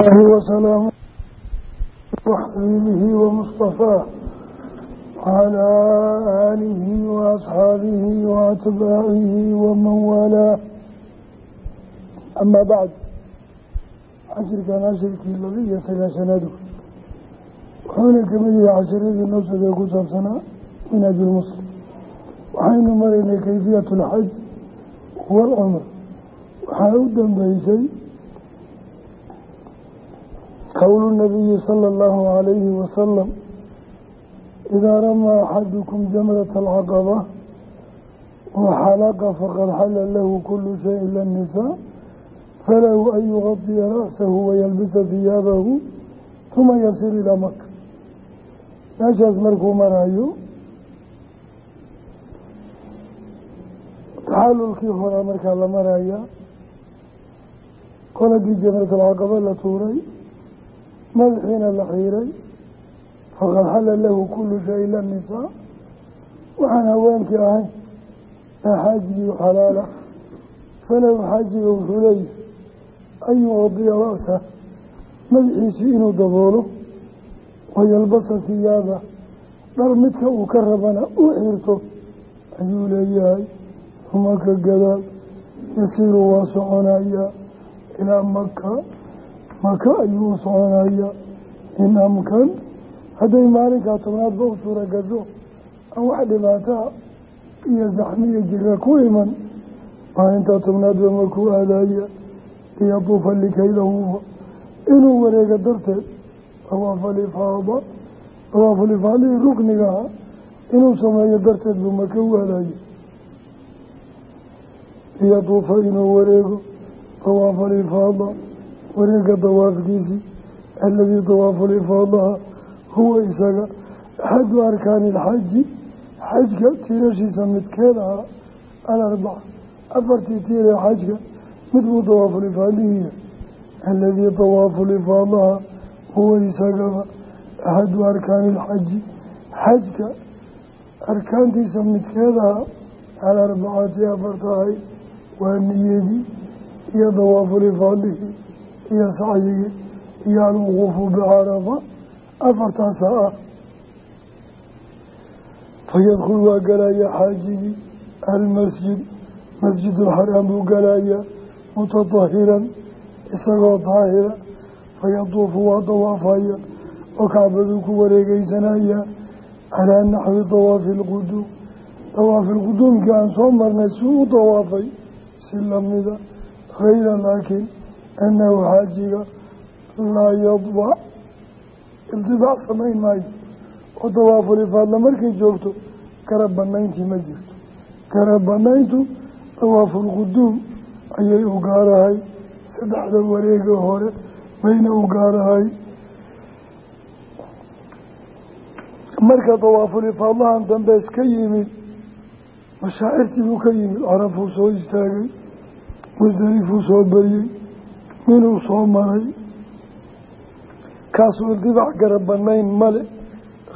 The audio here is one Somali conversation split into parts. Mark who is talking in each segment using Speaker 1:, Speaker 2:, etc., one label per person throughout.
Speaker 1: laahi wasalaamu xabiibihi wamustafaah wacalaa aalihi waasxaabihi waatbaacihi waman waalaa amaa bacd cashirkan cashirkii laba iyo sagaashanaad wuxuuna ka mid yahay cashiradii noosada ee ku saabsanaa minhajulmuslim waxaynu maraynay kayfiyat alxaj walcumr waxaa u dambeysay qowlu nabiyi sala allahu calayhi wasalam idaa ramaa axadukum jamrata alcaqaba waxalaqa faqad xala lahu kulu shay ila annisaa falahu an yugadiya ra'sahu wayalbisa hiyaabahu huma yasir ilaa maka meeshaas markuu marayo taxalulkii horaa markaa la maraya qoladii jamratalcaqaba la tuuray madaxiina la xiiray faqad xala lahu kulu shay ila nisaa waxaan haweenkii ahayn aa xaajigii xalaala falahu xaajiga wuxuu leeyahay an yuqadiya ra'sa madaxiisii inuu daboolo wayalbasa hiyaaba dhar midka uu ka rabana u xirto ayuu leeyahay uma gadaal yasiiru waa soconayaa ilaa maka maka ayuu u soconayaa in amkan hadday maalinkaa tobnaadba u suura gasho aan wax dhibaataa iyo saxmiya jira ku iman maalintaa tobnaadba makuu aadaya liyaduufa likaydahuufa inuu wareego darteed dawaafalifaada dawaafulifaadihii ruknigaha inuu sameeyo darteed buu maka u aadayay liyaduufa inuu wareego dawaafalifaada wareega dawaafkiisii aladii dawaafulifaadaha huwa isaga axadu arkaani ilxaji xajka tiirashiisa midkeed ahaa alarbaca afartii tiiree xajka mid buu dawaafulifaadihiya aladii dawaafulifaadaha huwa isagaba axadu arkaani ilxaji xajka arkaantiisa midkeedaha cala arbacati afartahay waa niyadii iyo dawaafulifaadihii iyo sacyigii iyo alwuquufu bicarafa afartaasa ah. Fayadkul waa galaya xaajigii almasjid. Masjidulxaraam buu galayaa mutadahiran isagoo daahira fayaduufu waa dawaafaya oo kacbaduu ku wareegeysanaya calaa naxwi dawaafi ilquduum dawaafi ilquduumkii aan soo marnay si u dawaafay si lamida hayra laakiin annahu xaajiga laa yadbac iltibaac samayn maayo. Oo dawaafulifaadla markay joogto garab banayntii ma jirto. Garab banayntu dawaafulquduum ayay u gaarahay. Saddexda wareega hore bayna u gaarahay. Marka dawaafulifaadlahan dambees ka yimid mashaacirtii buu ka yimid carafuu soo istaagay musdelifuu soo bariyey minuu soo maray. Kaasuu ildibac garab banayn male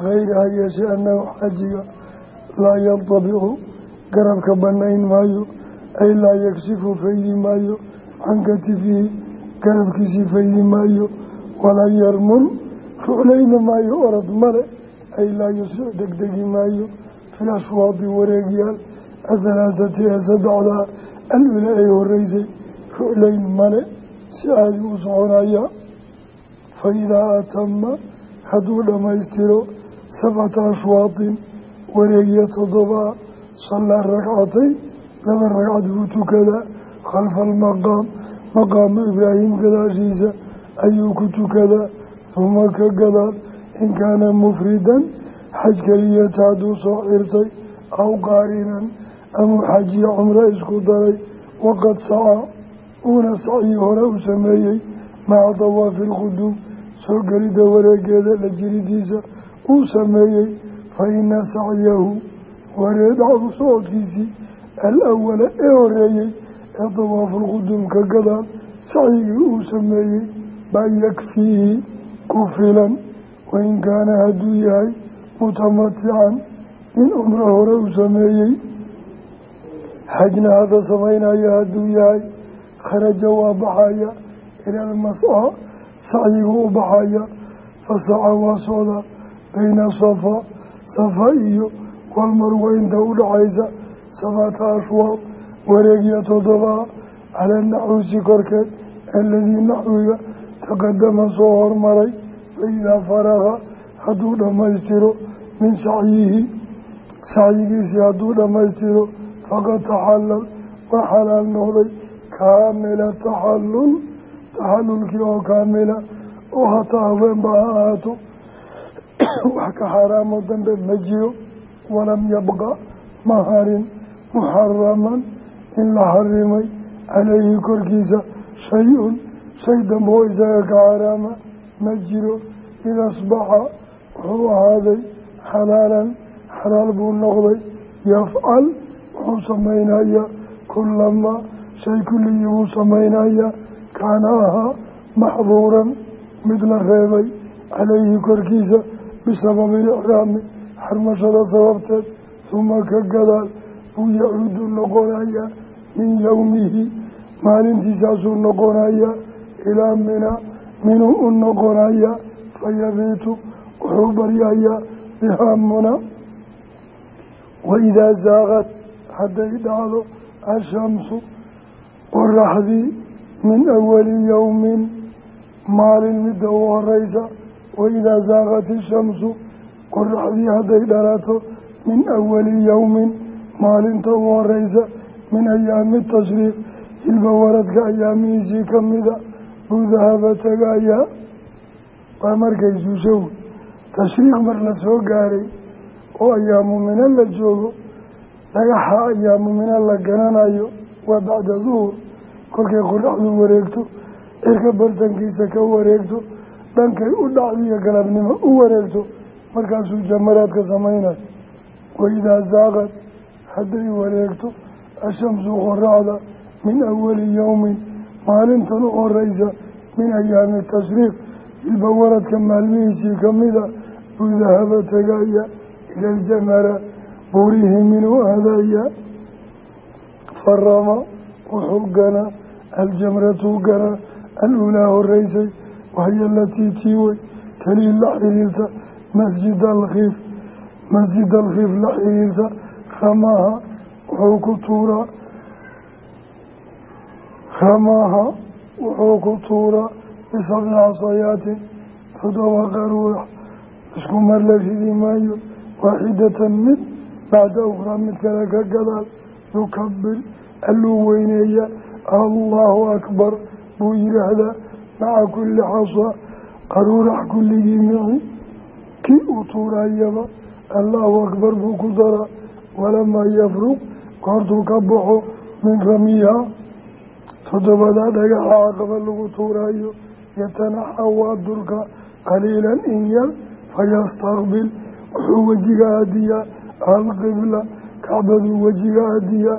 Speaker 1: hayraha yeeshee annahu xaajiga laa yantabicu garabka banayn maayo ay laa yagshifu faydi maayo can katifihi garabkiisii faydi maayo walaa yarmun ruclayna maayo orod male ay laa yusric degdegi maayo fil ashwaadi wareegyaal athalaatati ee saddexdaa alula ay horeysay ruclayn male si caadi u soconaya fa idaa atama hadduu dhammaystiro sabcata ashwaadin wareegya toddobaa sallaa ragcatay laba ragcad buu tukadaa khalfa almaqaam maqaamu ibraahim gadaashiisa ayuu ku tukadaa huma ka gadaal in kaana mufridan xaj keliyata hadduu soo xirtay aw qaarinan amuu xajiya cumro isku daray waqad saca uuna sacyi hore u sameeyey maca dawaafi ilquduum soo gelidda wareegeeda la jiridiisa uu sameeyey fa ina sacyahu wareedacdu socodkiisii alawala ee horeeyey ee dawaafulquduum ka gadaal sacyigii uu sameeyey baa yakfiihi ku filan wain kaana hadduu yahay mutamatican nin cumro hore u sameeyey. Xajna hadda samaynaya hadduu yahay kharaja waa baxaya ila almasca sacyiguu u baxaya. Fasaca waa socdaa bayna safa safa iyo walmarwa inta u dhaxaysa sabata ashwaaq wareegya toddobaa calaa naxuusi korkeed aladii naxwiga taqadama soo hormaray faidaa faraqa hadduu dhammaystiro min sacyihi sacyigiisii hadduu dhammaystiro faqad taxallal waa xalaal noqday kaamila taxallul taxallulkii oo kaamila oo hataa haweenba ha ahaato wax ka xaaraamo dambe ma jiro walam yabqa ma harin muxaraman in la xarimay caleyhi korkiisa shay-un shay dambe oo isaga ka xaaraama ma jiro. Ida asbaxa wuxuu ahaaday xalaalan xalaal buu noqday. Yafcal wuxuu samaynayaa kulamaa shay kulligii buu samaynayaa kaana ahaa maxduuran mid la reebay caleyhi korkiisa bisababi icraami xarmashada sababteed huma ka gadaal buu yacuudu noqonayaa min yowmihi maalintiisaasuu noqonayaa ilaa mina minuu u noqonayaa fayabiitu wuxuu baryayaa bihaa muna waidaa saaqad hadday dhacdo ashamsu qoraxdii min awali yowmin maalin midda u horeysa waidaa saaqat ishamsu qoraxdii hadday dhalato min awali yowmin maalinta u horeysa min ayaami tashriiq hilba waradka ayaamihiisii ka mida buu dahaba tagayaa waa markay suushow tashriiq mar la soo gaaray oo ayaamu mina la joogo dhagaxa ayaamu la gananayo waa bacda duhur kolkay qoraxdu wareegto cirka bartankiisa ka wareegto dhankay u dhacdiyo galabnimo u wareegto markaasuu jamaraadka samaynayo. Waidaa saaqad hadday wareegto ashamsu qoraxda min awali yowmin maalintan u horeysa min ayaami tashriiq hilba waradka maalmihiisii kamida buu dahaba tegaya ila aljamara buurihii minuu aadaya farama wuxuu ganaa aljamratu ganaa aluulaa horeysay wahiyo alatii tiiwey talii la xiriirta masjid alkiif masjid alkiif la xiriirta ramaaha wuxuu ku tuuraa ramaaha wuxuu ku tuuraa bisabci casayaatin toddoba qaruurax isku mar la ridi maayo waaxidatan mid bacda ukhraa mid kale ka gadaal yukabir alluu weyneeya allahu akbar buu yidhaahdaa maca kulli xasa qaruurax kulligii mici kii uu tuurayaba allahu akbar buu ku daraa walamaa yafruq goortuu ka baxo min ramiha toddobadaa dhagaxa caqaba lagu tuuraayo yatanaxa waa durka qaliilan in yar fayastaqbil wuxuu wejiga aadiyaa alqibla kacbaduu wejiga aadiyaa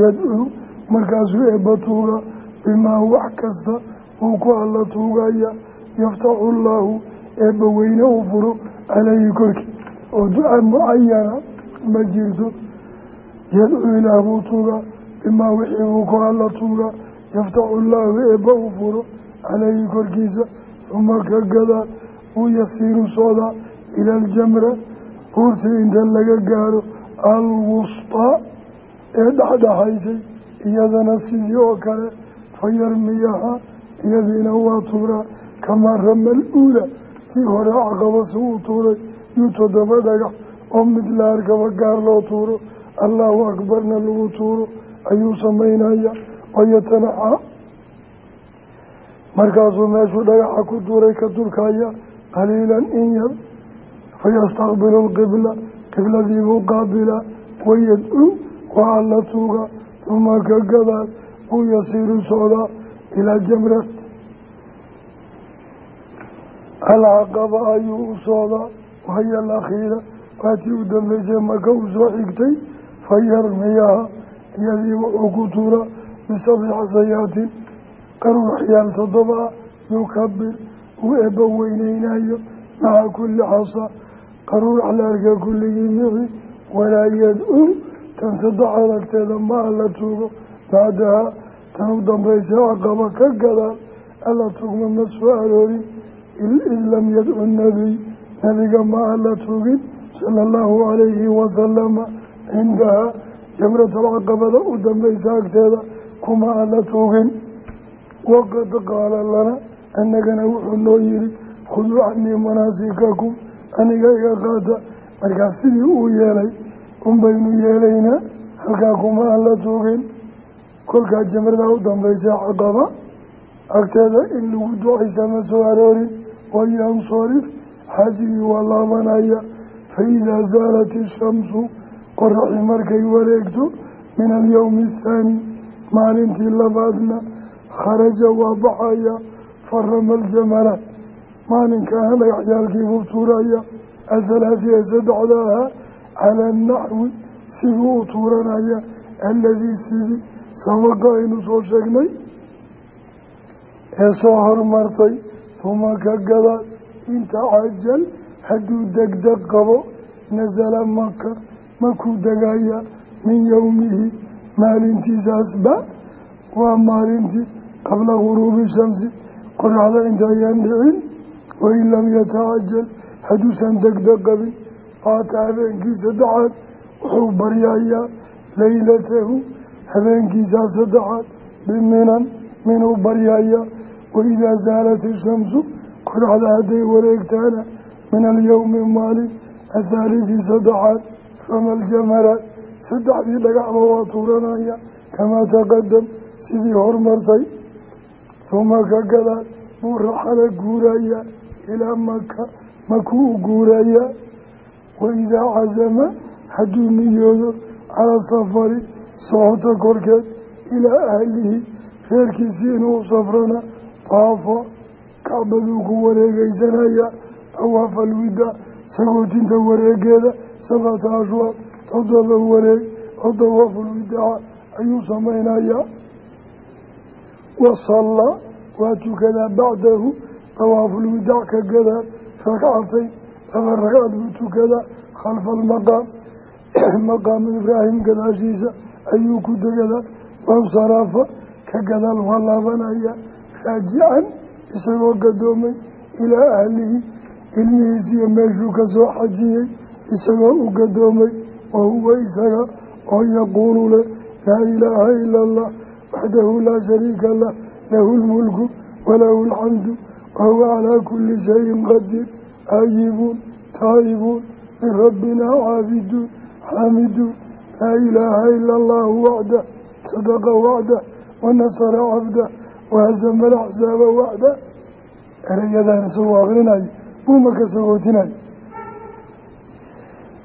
Speaker 1: yadcuu markaasuu eebba tuuga bimaa wax kasta uu ku alla tuugaya yaftaxu llaahu eebba weyne uu furo caleyhi korkii oo duca mucayana ma jirto. Yadcuu ilaah buu tuugaa bimaa wixii buu ku alla tuugaa yaftaxu llaahu eebba uu furo caleyhi korkiisa. Uma ka gadaa wuu yasiiru socdaa ila aljamra buurtii inta laga gaaro alwustaa ee dhexdhexaysay iyadana sidii oo kale fayarmiyaha iyadiina waa tuuraa kamaa rama aluula tii hore caqaba si uu tuuray yuu toddoba dhagax oo mid la gaar loo tuuro. Allahu akbarna lagu tuuro ayuu samaynaya wayatanaxa markaasuu meeshuu dhagaxa ku tuuray ka durkaya qaliilan in yar fayastaqbilu lqibla qibladiibuu qaabilaa wayadcuu waa alla tuuga uma ka gadaal uu yasiiru socdaa ilaa jamrat alcaqaba ayuu u socdaa wahaya alakhiira waatii u dambeysay maka u soo xigtay fayarmiyaha iyadii wuxuu ku tuuraa bisabci xasayaatin. Qaruurxyaal toddoba ah yukabir uu eebba weyneynayo maca kulli xasa. Qaruurax la arka kulligii mici walaa yadcuu tan saddex agteeda ma alla tuugo. Bacdahaa tan u dambaysa caqaba ka gadaal alla tugma ma soo aroorin id lam yadcu nabiy nabiga ma alla tugin sala allahu calayhi wasalama cindahaa jamratalcaqabada u dambaysa agteeda. Kuma alla tugin waqad qaala lana annagana wuxuu noo yihi khuduu canii manaasikakum. Aniga iga qaata. Markaas sidii uu yeelay unbaynu yeelaynaa halkaa kuma aan la tuugin kolkaa jamrada u dambaysa caqaba agteeda in lagu ducaysa ma soo aroorin wayansarif xaajigii waa laabanaya fa idaa saalat ishamsu qoraxi markay wareegto min alyowmi athaani maalintii labaadna kharaja waa baxaya farama aljamaraat maalinkaana dhagaxyaalkiibuu tuuraya athalaati ee saddexda ahaa cala anaxwi siduu u tuuranaya aladii sidii sabaqa aynu soo sheegnay ee soo hormartay huma ka gadaal intacajal hadduu degdeg qabo nasala maka makuu degaya min yowmihi maalintiisaasba waa maalintii qabla guruubi shamsi qoraxda intaayaan dhicin wain lam yatacajal hadduusan degdeg qabin qaata habeenkii saddexaad wuxuu baryayaa leylatahu habeenkiisaa saddexaad biminan minuu baryayaa waidaa saalat ishamsu qoraxda hadday wareegtaana min alyowmi maalin athaalithii saddexaad fama aljamaraat saddexdii dhagaxba waa tuuranaya kamaa taqadam sidii hormartay huma ka gadaal buu raxala guuraya ilaa maka makuu u guurayaa waidaa casama hadduu niyoodo calaa safari socoto korkeed ilaa ahlihi reerkiisii inuu safrana taafa kacbaduu ku wareegeysanaya tawaafa alwida sagootinta wareegeeda sabcata ashwaar toddoba wareeg oo dawaafulwidaaca ayuu samaynayaa wasallaa waa tukadaa bacdahu dawaafulwidaac ka gadaal ragcatayn laba ragcad buu tukadaa khalfa almaqaam maqaamu ibraahim gadaashiisa ayuu ku degadaa wansaraafa ka gadaal waa laabanaya raajican isagoo gadoomay ilaa ahlihi ilmihiisiiyo meeshuu ka soo xajiyey isagoo u gadoomay wa huwa isaga oo yaquulu leh laa ilaaha ila allah waxdahu laa shariika lah lahu lmulku walahu alxamdu wahuwa calaa kuli shayin qadiir aayibuun taa'ibuun min rabbina caabiduun xaamiduun laa ilaaha ila allahu waxdah sadaqa waxdah wanasara cabdah wahazama alaxsaaba waxdah ereyadaan isagoo akrinayo buuma ka sagootinay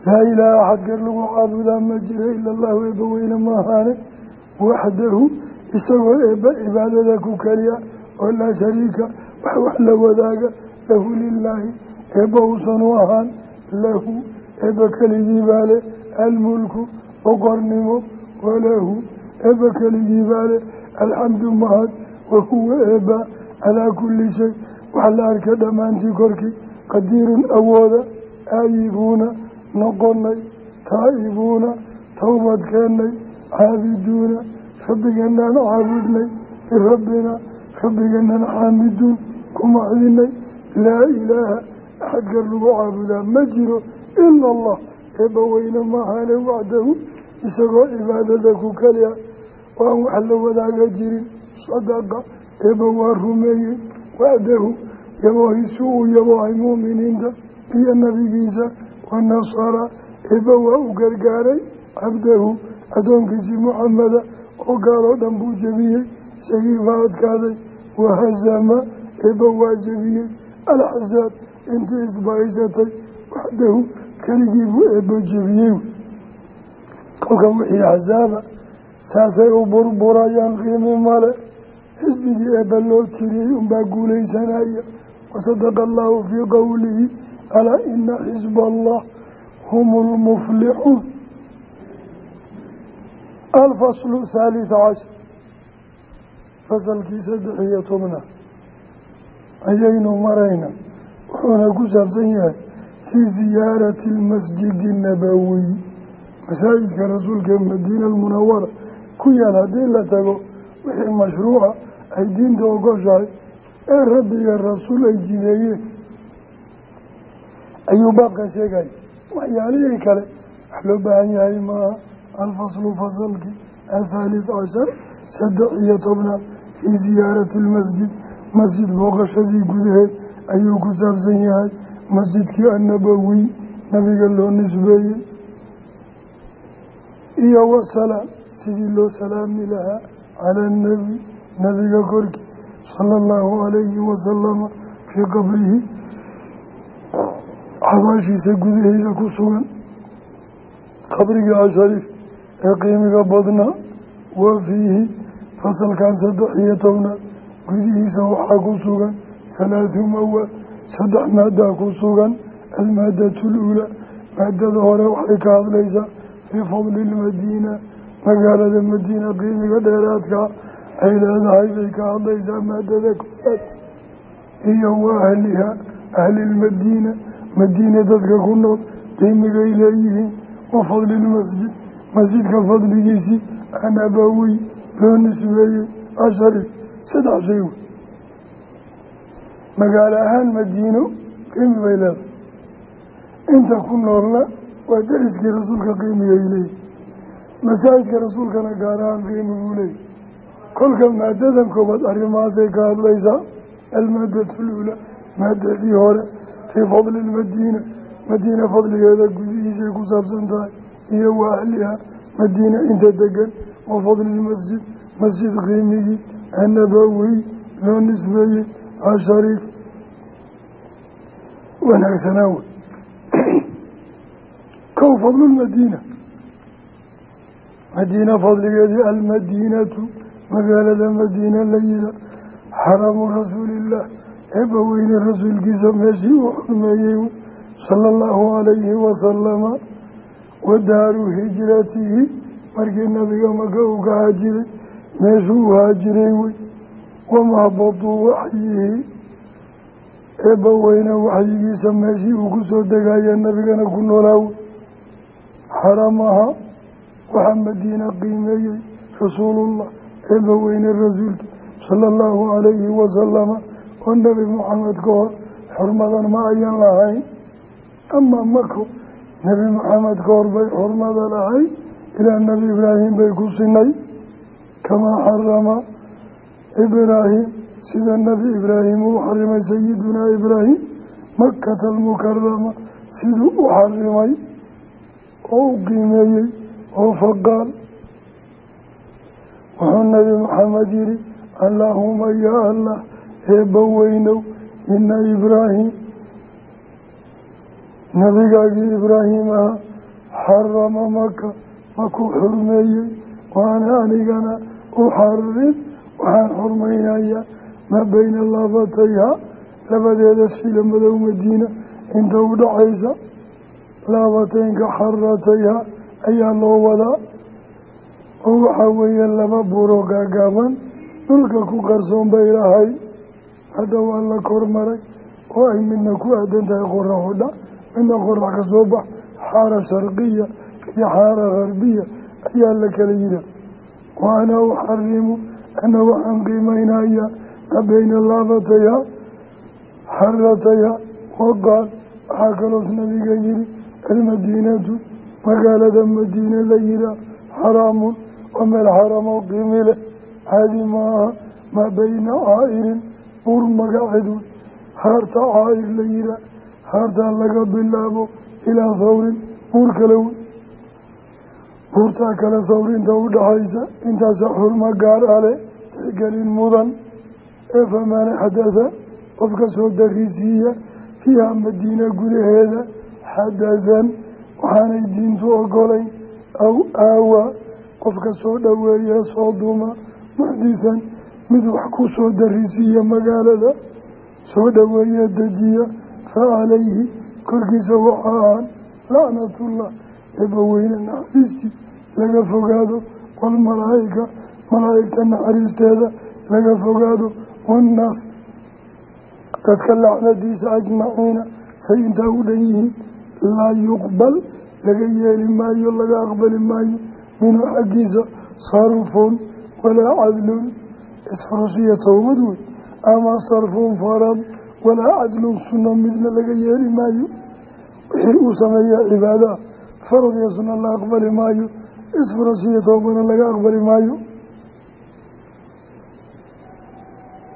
Speaker 1: laa ilaaha gar lagu caabudaa ma jira ila allahu eebba weyne ma ahaane waxdahu isagoo eebba cibaadada ku keliya oo laa shariika wax la wadaaga lahu lilaahi eebba uusan u ahaan lahu eebba keligii baa le almulku boqornimo walahu eebba keligii baa le alxamdu mahad wahuwa eebba calaa kulli shay wax la arka dhammaantii korkii qadiirun awooda aayibuuna noqonay taa'ibuuna towbad keennay caabiduuna rabbiganaan caabudnay birabbina rabbiganaan xaamiduun ku macdinay laa ilaaha axad gar lagu caabudaa ma jiro ila allah eebba weyne maahane waxdahu isagoo cibaadada ku kaliya. Oo aan wax la wadaaga jirin sadaqa eebba waa rumeeyey waxdahu yaboohisu uu yaboohay muuminiinta iyo nabigiisa wanasara eebba waa u gargaaray cabdahu addoonkiisii muxameda oo gaaloo dhan buu jebiyey isagii baa adkaaday wahazama eebba waa jebiyey. Alaxsaab intii isbahaysatay waxdahu keligii buu eebbo jebiyey kolka wixii axsaaba saasay u burburayaan qiimi male. Xisbigii eebba loo tiriyey unbaa guulaysanaya. Wasadaqa allahu fii qowlihi alaa ina xisba allah hum lmuflixuun alfaslu thaalitha cashar fasalkii saddex iyo tobnaad ayaynu marayna wuxuuna ku saabsan yahay fii ziyaarati lmasjidi nabawiy masaajidka rasuulka madiina almunawara ku yaal haddii la tago wixii mashruuca ay diinta ogoshahay ee rabbiga rasuul ay jideeyeen. Ayuu baabkan sheegaya waxyaalihii kale wax loo baahan yahay maaha alfaslu fasalkii athaalith cashar saddex iyo tobnaad fii ziyaarati lmasjid masjid booqashadii gudaheed ayuu ku saabsan yahay masjidkii annabowiy nabiga loo nisbeeyey. Iyo wasalaam sidii loo salaami lahaa cala annabi nabiga korkii sala allahu calayhi wasalama fii qabrihi xabaashiisa gudaheeda ku sugan. Qabrigii ashariif ee qiimiga badnaa wa fiihi fasalkan saddex iyo tobnaad gudihiisa waxaa ku sugan halaathu mawaad saddex maadaa ku sugan almaadatu luulaa maadada hore waxay ka hadlaysaa fii fadli ilmadiina magaalada madiina qiimiga dheeraadka ay leedahay bay ka hadlaysaa maadada koowaad iyo wa ahliha ahlilmadiina madiina dadka ku nool qiimigay leeyihiin wa fadli lmasjid masjidka fadligiisii anabawiy loo nisbeeyey asharif saddex shay magaalo ahaan madiino qiimi bay leedahay. Inta ku noolna waa dariskii rasuulka qiimigay leeyihi masaajidka rasuulkana gaar ahaan qiimi buu leeyahy kolka maadadan koobaad arrimahaasay ka hadlaysaa almaadatu luula maadadii hore fii fadli lmadiina madiina fadligeeda gudihiisay ku saabsan tahay iyo wa ahliha madiina inta degan wa fadli lmasjid masjid qiimigii annabawiy loo nisbeeyey ashariif wanaagsanaa wey kow fadlulmadiina madiina. Fadligeedii almadiinatu magaalada madiina la yiha xaramu rasuulillaah eebba weyne rasuulkiisa meeshii uu xurmeeyey sala allahu calayhi wasalama wa daaru hijratihi markii nabiga maka uu ka haajiray meeshuu u haajiray wey wamahbaduu waxyihi eebba weyne waxyigiisa meeshii uu ku soo degaya nabigana ku noolaawe xaramaha waxaa madiina qiimeeyey rasuulullah. Eebba weyne rasuulki sala allahu calayhi wasalama oo nebi maxamed ka hor xurmadan ma ayan lahayn. Ama mako nebi maxamed ka hor bay xurmada lahayd. Ilaa nebi ibraahim bay ku sinay. Kamaa xarama ibraahim sida nebi ibraahim uu xarimay sayidunaa ibraahim makata almukarama siduu u xarimay oo u qiimeeyey oo faqaal. Wuxuu nebi maxamed yihi allaahuma yaa allah eebba weynow ina ibraahim nabigaagii ibraahim ah xarama maka makuu xurmeeyey waana anigana u xarim waxaan xurmaynayaa maa beyna laabatayha labadeeda sila madow madiina inta u dhaxaysa laabateynka xaratayha ayaa loo wadaa oo waxaa weeye laba buuro gaagaaban dhulka ku qarsoon bay lahay hadda waa la kormaray oo ay midna ku aadan tahay qoraxu dha midna qorax ka soo bax xaara sharqiya iyo xaara harbiya ayaa la kala yihaa wa ana uxarimu ana waxaan qiimaynayaa maa beyna laabatayha xaratayha waqaal waxaa kaloos nabiga yihi almadiinatu magaalada madiine la yihaa xaraamun waa meel xaraamo qiimi leh. Caadi maaha maa beyna caa'irin buur magaceed wey haarta caa'ir la yihaa haartaa laga bilaabo ilaa sawrin buur kale wey buurtaa kale sawrinta u dhaxaysa intaasa xurmo gaar ale tixgelin mudan. Ee faman xadada qofka soo darisiiya fiiha madiina gudaheeda xadadan waxaanay diintu ogolayn aw aawaa qofka soo dhoweeya soo duma muxdisan. Mid wax ku soo darisiiya magaalada soo dhoweeya dejiya fa calayhi korkiisa waxaa ahaan lacnatullah eebbaweyne naxariistii laga fogaado walmalaa'ika malaa'igta naxariisteeda laga fogaado wannaas. Dadka lacnadiisa ajmaciina say intaa u dhan yihiin laa yuqbal laga yeeli maayo laga aqbali maayo. Minhu xaggiisa sarfun walaa cadlun. Isfurushiya towbad wey ama sarfun farad walaa cadlun. Sunno midna laga yeeli maayo. Wixii uu sameeya cibaadaha farad iyo sunno la aqbali maayo isfurasiyo toobana laga aqbali maayo.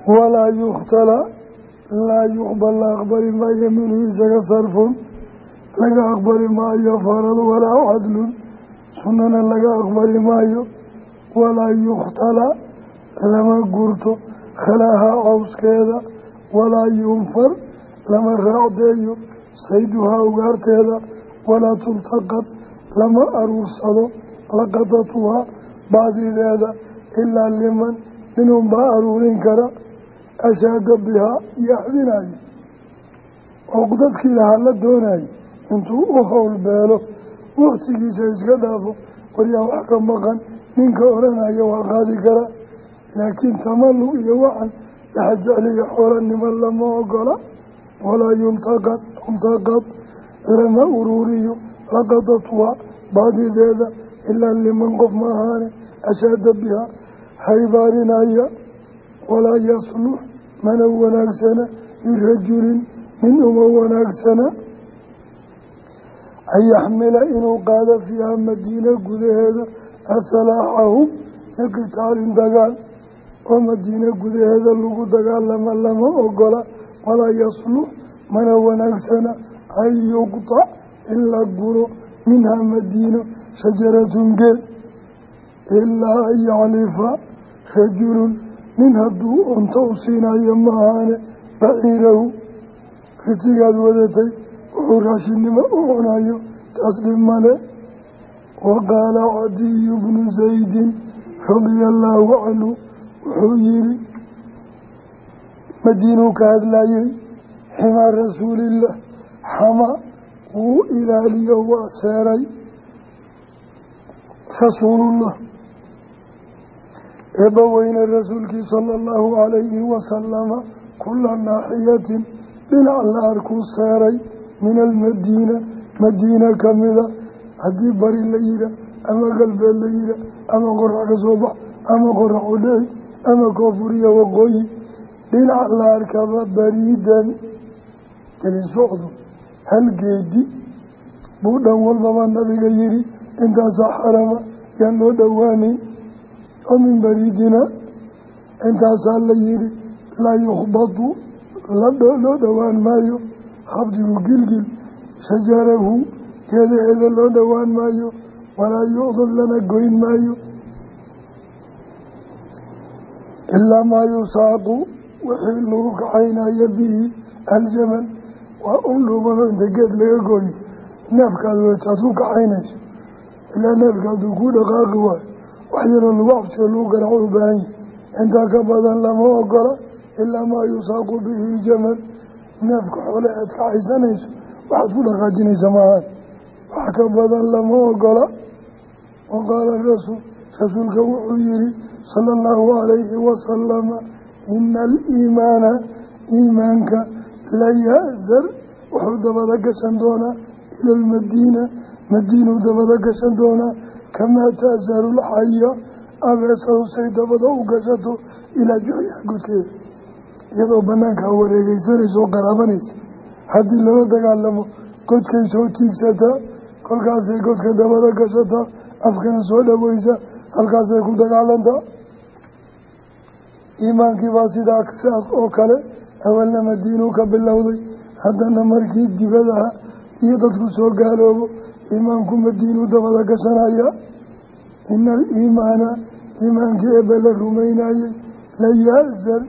Speaker 1: Walaa yukhtala laa yuqbal la aqbali maayo minhu isaga sarfun. Laga aqbali maayo farad walaa cadlun sunnana laga aqbali maayo. Walaa yukhtala lama gurto khalaha cawskeeda. Walaa yunfar lama raacdeeyo sayduhaa ugaarteeda. Walaa tultaqad lama aruursado laqadatuhaa baadideeda ilaa liman ninunbaa aruurin kara ashaada bihaa yaxdinayo oo dadkii lahaa la doonayo intuu u howlbeelo waktigiisa iska dhaafo waryaa wax ka maqan ninka odhanaya waa qaadi kara. Laakiin tamalug iyo wacan laxajecliga xoolanimo lama ogola walaa yultaqad lama uruuriyo laqadatuha baadideeda ilaa liman qof ma ahaane ashaada bihaa haybaarinaya walaa yaslux mana wanaagsana lirajulin nin uma wanaagsana an yaxmila inuu qaado fiiha madiina gudaheeda asalaaxahum liqitaalin dagaal oo madiine gudaheeda lagu dagaalama lama ogola walaa yaslux mana wanaagsana an yuqtac in la guro minhaa madiino shajaratun geed ilaa an yaclifa rajulun nin hadduu cunto u siinayo ma ahaane baciirahu ritigaad wadatay wuxuu raashinnimo u cunayo taas dhib male wa qaala cadiyu bnu zaydin radia allaahu canhu wuxuu yihi madiinuu ka hadlayey ximaa rasuuliillah xama wuu ilaaliyo waa seeray rasuulullah eebba weyne rasuulkii sala allahu calayhi wasalama kula naaxiyatin dhinac la arkuu seeray min almadiina madiina kamida haddii bari la yidha ama galbeed la yidha ama qorax ka soo bax ama qorax u dhici ama koonfuriya waqooyi dhinac la arkaba bariidan. Gelin socdo hal geedi buu nabiga yidhi intaasaa xarama yaan loo dhowaaneyn oo min bariidina intaasaa la yidhi laa yukhbadu loo dhowaan maayo khabdigu gilgil shajarahu geedaheeda loo dhowaan maayo walaa yucdad lana goyn maayo. Ilaa maa yusaaqu wixii lagu kaxaynayo bihi aljamal waa un dhuubano inta geed laga gooyo neefkaad ku kaxaynayso ilaa neefka hadduu kuu dhaqaaqi waayo wax yaroo lagu cabsiyo lagu garaaco u baahan yahy intaa ka badan lama ogola ilaa maa yusaaqu bihi aljamal neefka xoole aad kaxaysanayso waxaad ku dhaqaajinaysa maahan. Wax ka badan lama ogola wa qaala rasuul rasuulka wuxuu yihi sala allahu calayhi wasalama ina aliimaana iimaanka la ya-zar. Wuxuu dabada gashan doonaa ila almadiina madiinuu dabada gashan doonaa kamaa taasaru lxaya abeesadu say dabada u gashato ilaa juxriha godkeeda iyadoo banaankaa wareegeysanaysa oo qaraabanaysa haddii lala dagaalamo godkay soo tiigsataa kolkaasay godka dabada gashataa afkana soo dhaweysa halkaasay ku dagaalantaa iimaankii baa sidaa sidaas oo kale awalna madiinuu ka bilowday. Haddana markii dibadaha iyo dadku soo gaaloobo iimaanku madiinuu dabada gashanaya. Ina aliimaana iimaankii eebbe la rumaynayey la ya-zar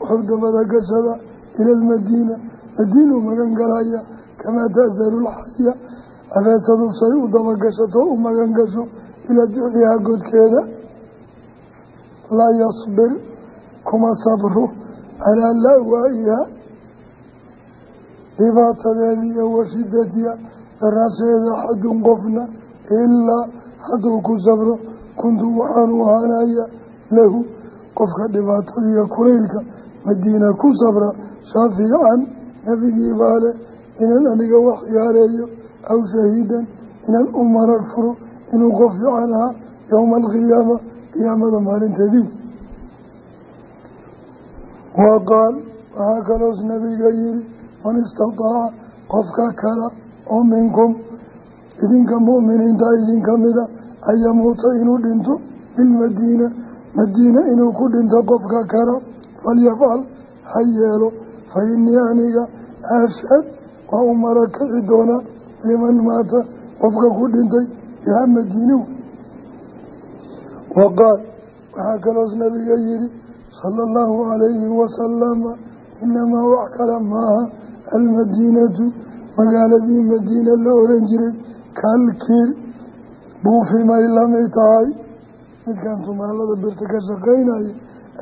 Speaker 1: wuxuu dabada gashada ila almadiina madiinuu magan galaya kamaa ta'zaru lxaya abeesadu say u dabagashato u magan gasho ilaa juxrihaa godkeeda. Laa yasbir kuma sabro calaa lawaa'iha. Dhibaatadeeda iyo washidatiha daraasheeda axadun qofna ilaa hadduu ku sabro kuntu waxaanu ahaanaya lahu qofka dhibaatadiiyo kulaylka madiina ku sabra shaafiican nebigii baale inaan aniga wax ciyaareeyo aw shahiidan inaan u marar furo inuu qof fiican ahaa yowma alqiyaama qiyaamada maalinteedii. Wa qaal waxaa kaloos nabiga yihi man istataaca qofka kala oo minkum idinka mu'miniinta idinka mida an yamuuta inuu dhinto bilmadiina madiina inuu ku dhinto qofka kala falyafcal ha yeelo fa innii aniga ashhad waa u marakaci doonaa liman maata qofka ku dhintay bihaa madiinow wa qaal waxaa kaloos nabiga yihi sala allahu calayhi wasalama inamaa wax kale maaha almadiinatu magaaladii madiina la oran jiray kalkiir buufimay la mid tahay. Midkan tumaalada birta ka shaqaynaya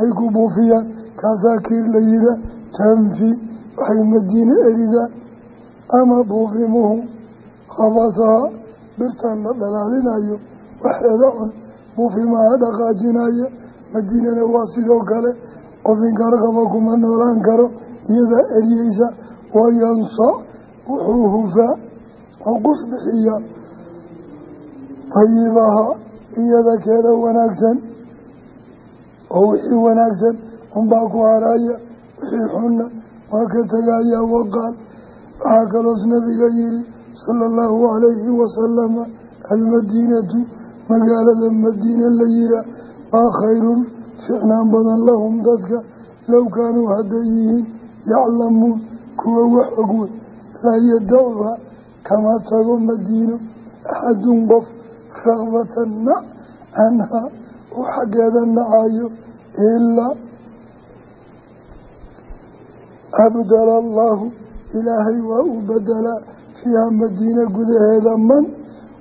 Speaker 1: ay ku buufiyaan kaasaa kiir la yihaa tanfi waxay madiine eridaa ama buufimuhu khabasaha birtan la dhalaalinayo waxeeda cun buufimaha dhaqaajinaya madiinana waa sidoo kale qofinka raqaba kuma noolaan karo iyadaa eryeysa wayansa wuxuu hufaa qus bixiya tayibaha iyada keeda wanaagsan oo wixii wanaagsan unbaa ku haraya wixii xunna waa ka tegaya waqaal. Waxaa kaloos nabiga yihi sala allahu calayhi wasalama almadiinatu magaalada madiina la yihaa baa khayrun ficnaan badan lahum dadka. Low kaanuu hadday yihiin yaclamuun kuwa wax ogwey laa yadacuha kama tago madiino axadun qof ragbatan nac canhaa uu xaggeeda nacayo ilaa abdala allaahu ilaahay waa u bedelaa fiiha madiina gudaheeda man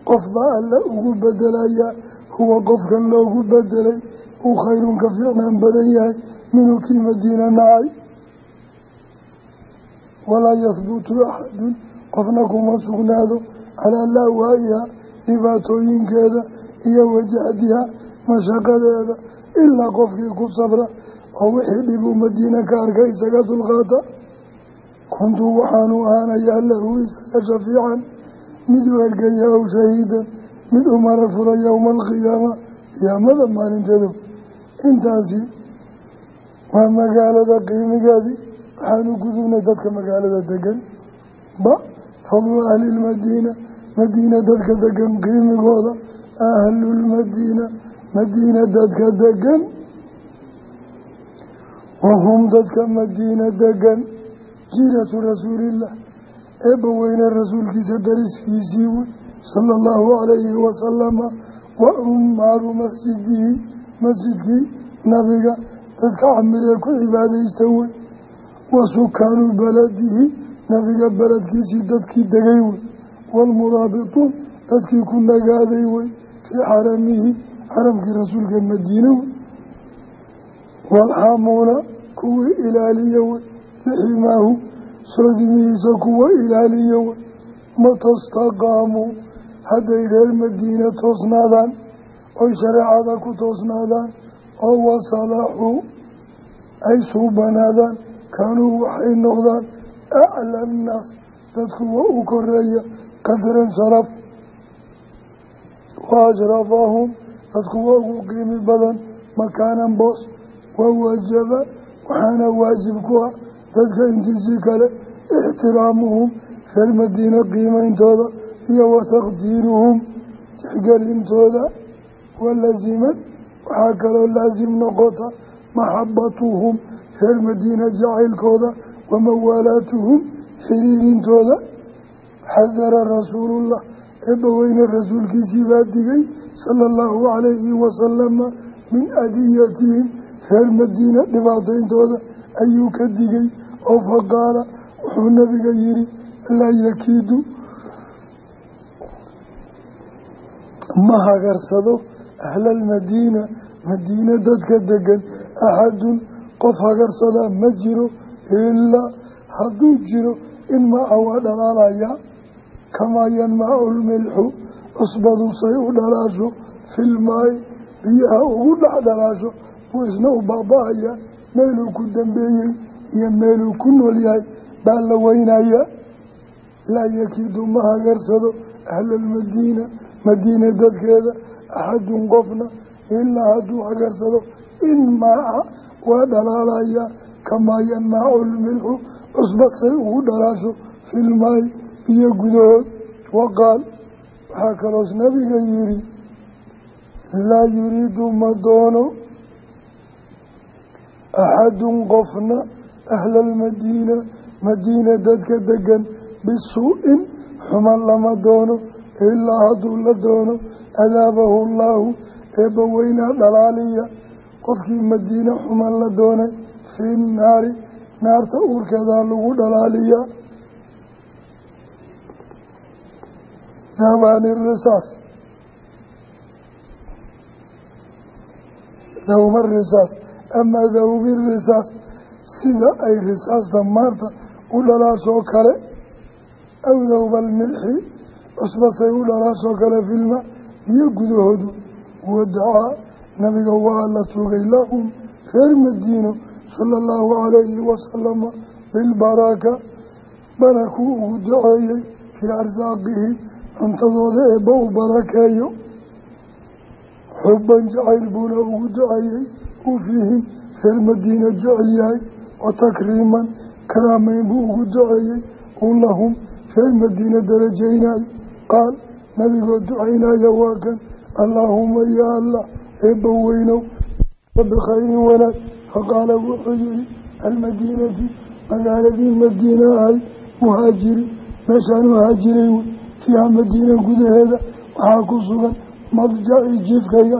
Speaker 1: qof baa alla ugu bedelayaa huwa qofkan loogu bedelay. Uu khayrun ka fiicnaan badan yahay minhu kii madiina nacay walaa yahbutu axadun qofna kuma sugnaado calaa lawaa'iha dhibaatooyinkeeda iyo wajahdiha mashaqadeeda ilaa qofkii ku sabra oo wixii dhibuu madiina ka arkay isaga dulqaata kuntu waxaanu ahaanayaa lahu isaga shafiican mid u ergaya ow shahiidan mid u mara fura yowma alqiyaama qiyaamada maalinteedu intaasi waa magaalada qiimigeedii waxaanu gudubnay dadka magaalada degan ba fadlu ahlilmadiina madiina. Dadka degan qiimigooda. Ahlulmadiina madiina. Dadka degan wahum dadka madiina degan jiiratu rasuulillah. Eebba weyne rasuulkiisa dariskiisii wey sala allahu calayhi wasalama wa umaaru masjidihi masjidkii nabiga. Dadka camiree ku cibaadaysta wey wa sukaanu baladihi nabiga beledkiisii dadkii degay wey waalmuraabituun dadkii ku nagaaday wey fii xaramihi xaramkii rasuulka madiine wey waalxaamuuna kuwii ilaaliya wey liximaahu soodimihiisa kuwa ilaaliya wey matastaqaamuu hadday reer madiina toosnaadaan oy shareecada ku toosnaadaan oo wasalaaxuu ay suubanaadaan kaanuu waxay noqdaan acla annaas dadku wa u koreeya qadran sharaf. Wa ashrafahum dadku waa ugu qiimi badan makaanan boos wa wajaba waxaana waajib ku ah dadka intiisii kale ixtiraamuhum reer madiina qiimeyntooda iyo wa taqdiiruhum tixgelintooda walazimad waxaa kaloo laasim noqota maxabatuhum reer madiina jacaylkooda wa mawaalaatuhum xiriirintooda xadara rasuulullah eebbaweyne rasuulkiisii baa digay sala allahu calayhi wasalama min adiyatihim. Reer madiina dhibaatayntooda ayuu ka digay oo faqaala wuxuu nabiga yihi laa yakiidu ma hagarsado ahlalmadiina madiina dadka degan axadun qof hagarsadaa ma jiro ilaa hadduu jiro in maca waa dhalaalaya kamaa yanmacu lmilxu cusbadu say u dhalaasho filmaayi biyaha ugu dhex dhalaasho buu isna u baaba-aya meeluu ku dambeeyey iyo meeluu ku nool yahay baa la weynaya. Laa yakiidu ma hagarsado ahlalmadiina madiina dadkeeda axadun qofna ilaa hadduu hagarsado in maaca waa dhalaalaya kamaa yanmacu lmilxu cusba say ugu dhalaasho filmaayi biyo gudahood. Waqaal waxaa kaloos nabiga yihi laa yuriidu ma doono axadun qofna ahla almadiina madiina dadka degan bisuu'in xuman lama doono ilaa hadduu la doono adaabahu llaahu eebba weynaa dhalaaliya qofkii madiine xuman la doonay fii naari naarta uurkeedaa lagu dhalaaliyaa dawaani risaas dawma risaas ama dawbi risaas sida ay risaasta maanta u dhalaashoo kale aw dawba almilxi cusbasay u dhalaashoo kale filma iyo gudahoodu. Wadacaa nabiga waa la tugay lahum reer madiino sala allahu calayhi wasalama bilbaraka barakuu ugu duceeyey fii arsaaqihim cuntadooda eebba u barakeeyo. Xubban jacayl buuna ugu duceeyey uu fiihim reer madiina jecel yahay wa takriiman karaamayn buu ugu duceeyey uu lahum reer madiina darajaynayo qaal nabigoo ducaynaya waa kan allaahuma ya eebba weynow bikhayrin wanaag. Faqaala wuxuu yihi almadiinati magaaladii madiina ahay muhaajiri meeshaan muhaajiray wey. Fiiha madiina gudaheeda waxaa ku sugan madjaci jiifkayga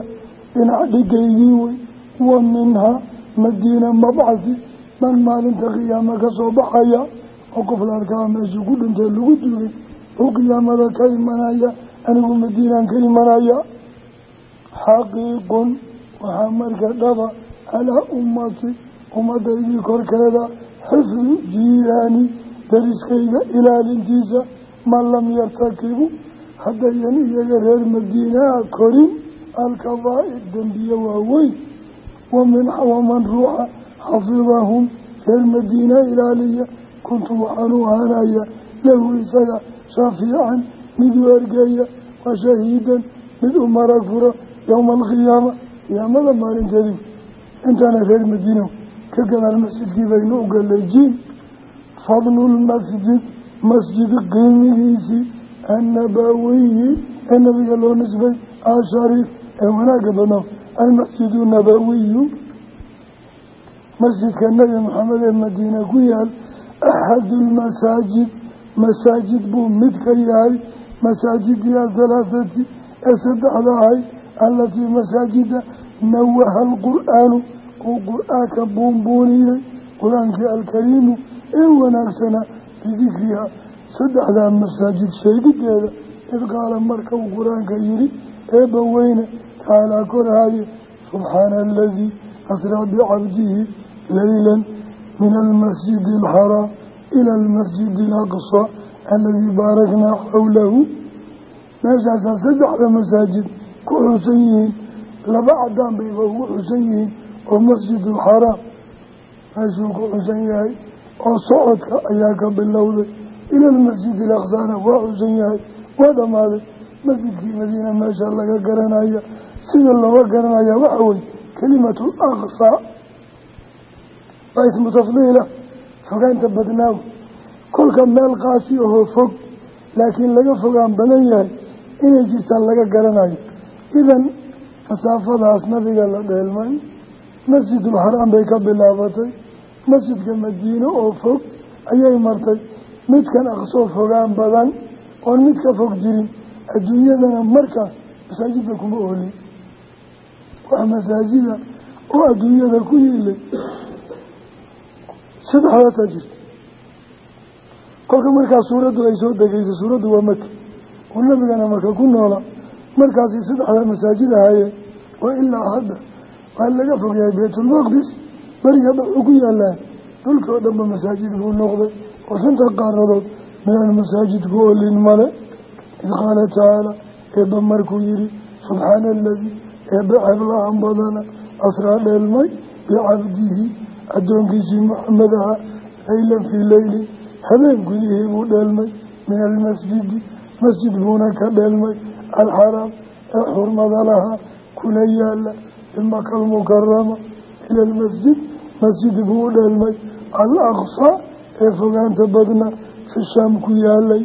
Speaker 1: dhinac dhigaygii wey. Wa minhaa madiina mabcasi man maalinta qiyaama ka soo baxaya. Oo qof la arkaa meeshuu ku dhintay lagu dugay oo qiyaamada ka imanaya anigu madiinaan ka imanaya xaqiiqun waxaa marka dhaba calaa ummati ummadaydii korkeeda xifdu jiiraani dariskayga ilaalintiisa man lam yartakibu haddayan iyaga reer madiinaa korin alkabaa'ir dembiye waaweyn waman ruuxa xafidahum reer madiina ilaaliya kuntu waxaanu ahaanaya lahu isaga shafiican mid u ergeeya wa shahiidan mid u marag furo yowma alqiyaama qiyaamada maalinteedii intaana reer madiino ka gadaal masjidkii baynu u galeejiin fadlulmasjid masjid qiimigiisii annabawiyi ee nabiga loo nisbay ashariif ee wanaaga badnaa almasjidu nabawiyu masjidka nebi maxamed ee madiina ku yaal axadu lmasaajid masaajid buu mid ka yahay masaajidii athalaahati ee saddexda alatii masaajida nawaha alqur-aanu uu qur'aanka buunbuuniyey qur'aankii alkariimu ee wanaagsanaa bidikriha saddexdaa masaajid sheegideeda id qaala marka uu qur'aanka yihi eebba weyne tacaalaa korhaye subxaana aladii asraa bicabdihi leyla min almasjidi alxaraam ila almasjidi alaqsaa aladii baaraknaa xawlahu meeshaasaa saddexda masaajid ku xusan yihiin. Laba cadaan bayba ugu xusan yihiin oo masjidulxaraam meeshuu ku xusan yahay oo socodka ayaa ka bilowday. Ila almasjidi alaqsaana waa xusan yahay waa dhammaaday. Masjidkii madiina meesha laga garanaya sida looga garanaya waxa weye kelimatu aqsaa waa ismu tafdiila fogaanta badnaaw. Kolka meel qaasi ahoo fog laakiin laga fogaan badan yahay inay jirtaan laga garanayo idan masaafadaas nabiga la dheelmay masjidulxaraam bay ka bilaabatay masjidka madiine oo fog ayay martay. Midkan aqsoo fogaan badan oon mid ka fog jirin adduunyadana markaas masaajidda kuma oolin. Wax masaajida oo adduunyada ku yiilay. Saddexdaasaa jirta. Kolka markaas suuraddu ay soo degeyso suuraddu waa maka oo nabigana maka ku noola markaasi saddexdaa masaajid ahaayeen waa ilaa hadda waa laga fogyahay baytulmaqdis beriga wuxuu ku yaalaan dhulka oo dhanba masaajid buu noqday oo shanta qaaradood meelaan masaajid ku olin male. Id qaala tacaala eebba markuu yihi subxaana aladii eebba ceebla-aan badana asraa dheelmay bicabdihi addoonkiisii maxamed ahaa leylan fii leyli habeen gudihii buu dheelmay min almasjidi masjid buuna ka dheelmay alxaraam ee xurmada lahaa kuna yaalla bimaka almukarama ila almasjid. Masjid buu u dheelmay al aqsaa ee fogaanta badna fi shaam ku yaalay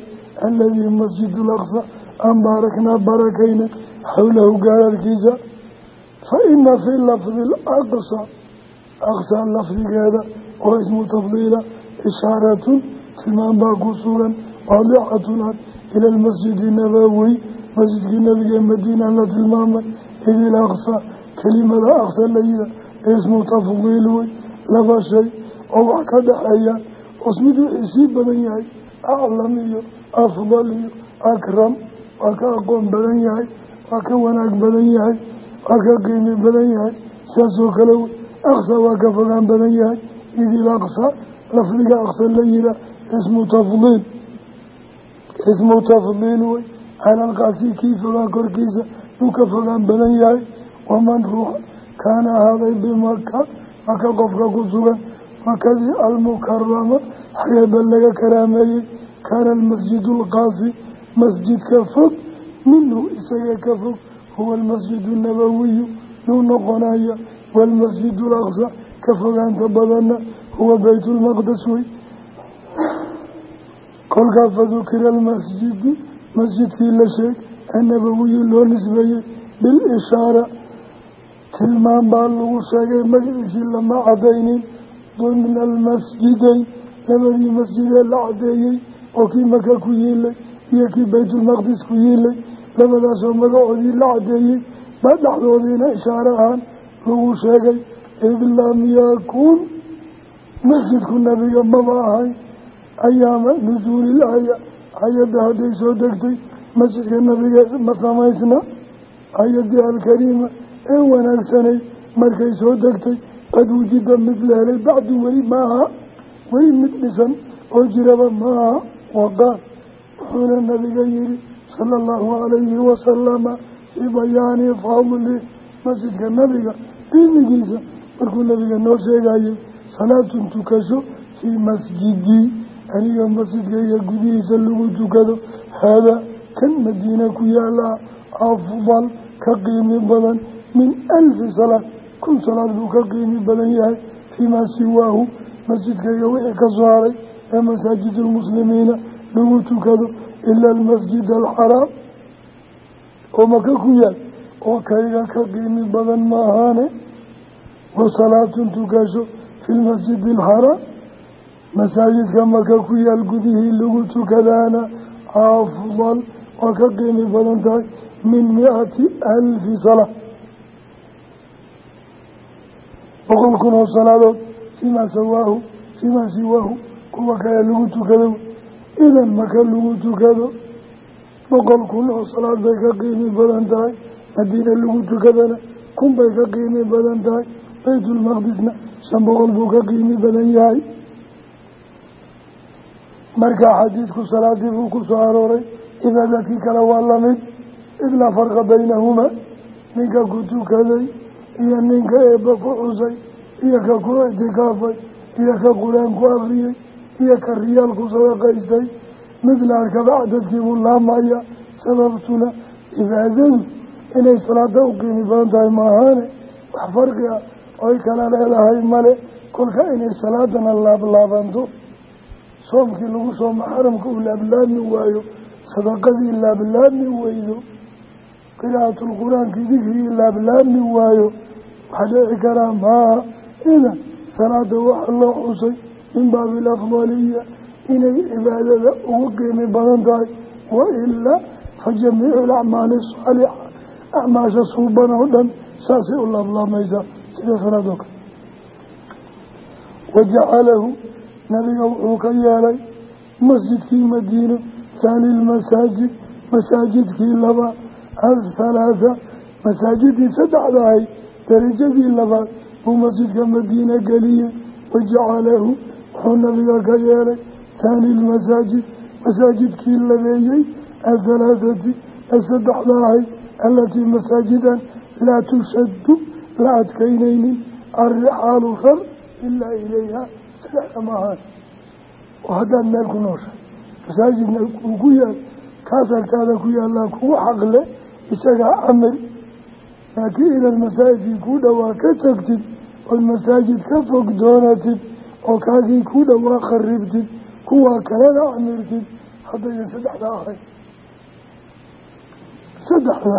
Speaker 1: aladii masjidu alaqsa aan baaraknaa barakayna xowlahu gaararkiisa fa ina fii lafdi alaqsa aqsaa lafdigeeda oo ismu tafdiila ishaaratun tilmaan baa ku sugan waadixatun ad ila almasjidi nabawi masjidkii nabiga madiina la tilmaamay id il aqsa kelimada aqsa layida ismu tafdiil wey laba shay oo wax ka dhexeeya os mid wixii sii badan yahay aclam iyo afdal iyo akram waa ka aqoon badan yahay waa ka wanaag badan yahay waa ka qiimi badan yahay sidaasoo kale wey aqsa waa ka fogaan badan yahay idil aqsa lafdiga aqsa la yihaa ismu tafdiil ismu tafdiil wey calalqaasi kii fogaan korkiisa yuu ka fogaan badan yahay. Waman ruux kaana ahaaday bimaka maka qofka ku sugan makadii almukarama xageeba laga karaameeyey kaana almasjidu alqaasi masjidka fog minhu isaga ka fog huwa almasjidu nabawiyu yuu noqonaya waalmasjidu alaqsa ka fogaanta badanna huwa beytulmaqdes wey. Kolkaa fadukira almasjidu masjidkii la sheeg annabawiyu loo nisbeeyey bilishaara tilmaan baa lagu sheegay magaciisii lama cadaynin dimna almasjideyn labadii masjidee la cadeeyey oo kii maka ku yiilay iyo kii baytulmaqdis ku yiilay labadaasoo magacoodii la cadeeyey ba dhexdoodiina ishaare ahaan lagu sheegay id lam yakun masjidku nabiga maba ahayn ayaama nusuulil aaya ayadda hadday soo degtay masjidka nabiga ma samaysna. Ayadii alkariima ee wanaagsanay markay soo degtay qad wujida mid la helay bacdu weli maaha. Weli mid dhisan oo jiraba maaha. Waqaal wuxuuna nabiga yihi sala allahu calayhi wasalama fii bayaani fadli masjidka nabiga qiimigiisa markuu nabiga noo sheegayay salaatun tukasho fii masjidii aniga masjidkayga gudihiisa lagu tukado haadaa kan madiina ku yaalaa afdal ka qiimi badan min alfi salaad kun salaad buu ka qiimi badan yahay fiimaa siwaahu. Masjidkayga wixii ka soo haray ee masaajidu lmuslimiina lagu tukado ila almasjid alxaraam oo maka ku yaal oo kayga ka qiimi badan ma ahaane wa salaatun tukasho fi lmasjidi alxaraam masaajidka maka ku yaal gudihii lagu tukadaana afdal waa ka qiimi badan tahay min mi-ati alfi salaa boqol kun oo salaadood fiimaa sawaahu fiimaa siwaahu kuwa kale lagu tukado. Idan maka lagu tukado boqol kun oo salaad bay ka qiimi badan tahay. Madiina lagu tukadana kun bay ka qiimi badan tahay. Baytulmaqdisna shan boqol buu ka qiimi badan yahay markaa xadiidku salaadii buu ku soo arooray cibaadaadkii kale waa la mid id laa farqa baynahumaa ninka ku tukaday iyo ninka eebba ku xusay iyo ka ku ictikaafay iyo ka qur'aan ku akriyey iyo ka riyaal ku sadaqaystay. Mid la arkaba cadadkiibuu laamaya sababtuna cibaadadu inay salaada u qiimi badan tahay maahaane wax farqi ah oy kala leedahay male. Kolka inay salaadana laablaabanto soomkii lagu soomo xaramka uu laablaabmi waayo sadaqadii laablaabmi weydo qiraa'atulqur-aankii dikrigii laablaabmi waayo waxaa dhici karaa maaha idan salaada waxaa loo xusay min baabi alafdaliya inay cibaadada ugu qiimi badan tahay wailaa fa jamiicu alacmaali asaalixa acmaasha suuban oo dhan saasay u laablaamaysaa sida salaadoo kale wajacalahu nabiga wuxuu ka yeelay masjidkii madiino haani lmasaajid masaajidkii labaad athalaatha masaajidii saddexda ahay darajadii labaad buu masjidka madiina geliyey wajacalahu wuxuu nabiga ka yeelay haani lmasaajid masaajidkii labeeyey athalaathati ee saddexda ahay alatii masaajidan laa tushaddu la adkaynaynin alrixaalu rar ilaa ilayha saddexda maahaan oo haddaad meel ku nooshay masaajidna uu ku yaal kaas agtaada ku yaallaa kugu xaqle isagaa camil laakiin inaad masaajidkii kuu dhowaa ka tagtid ood masaajid ka fog doonatid oo kaagii ku dhowaa kharibtid kuwaa kalena camirtid haddaydan saddexda ahayn saddexda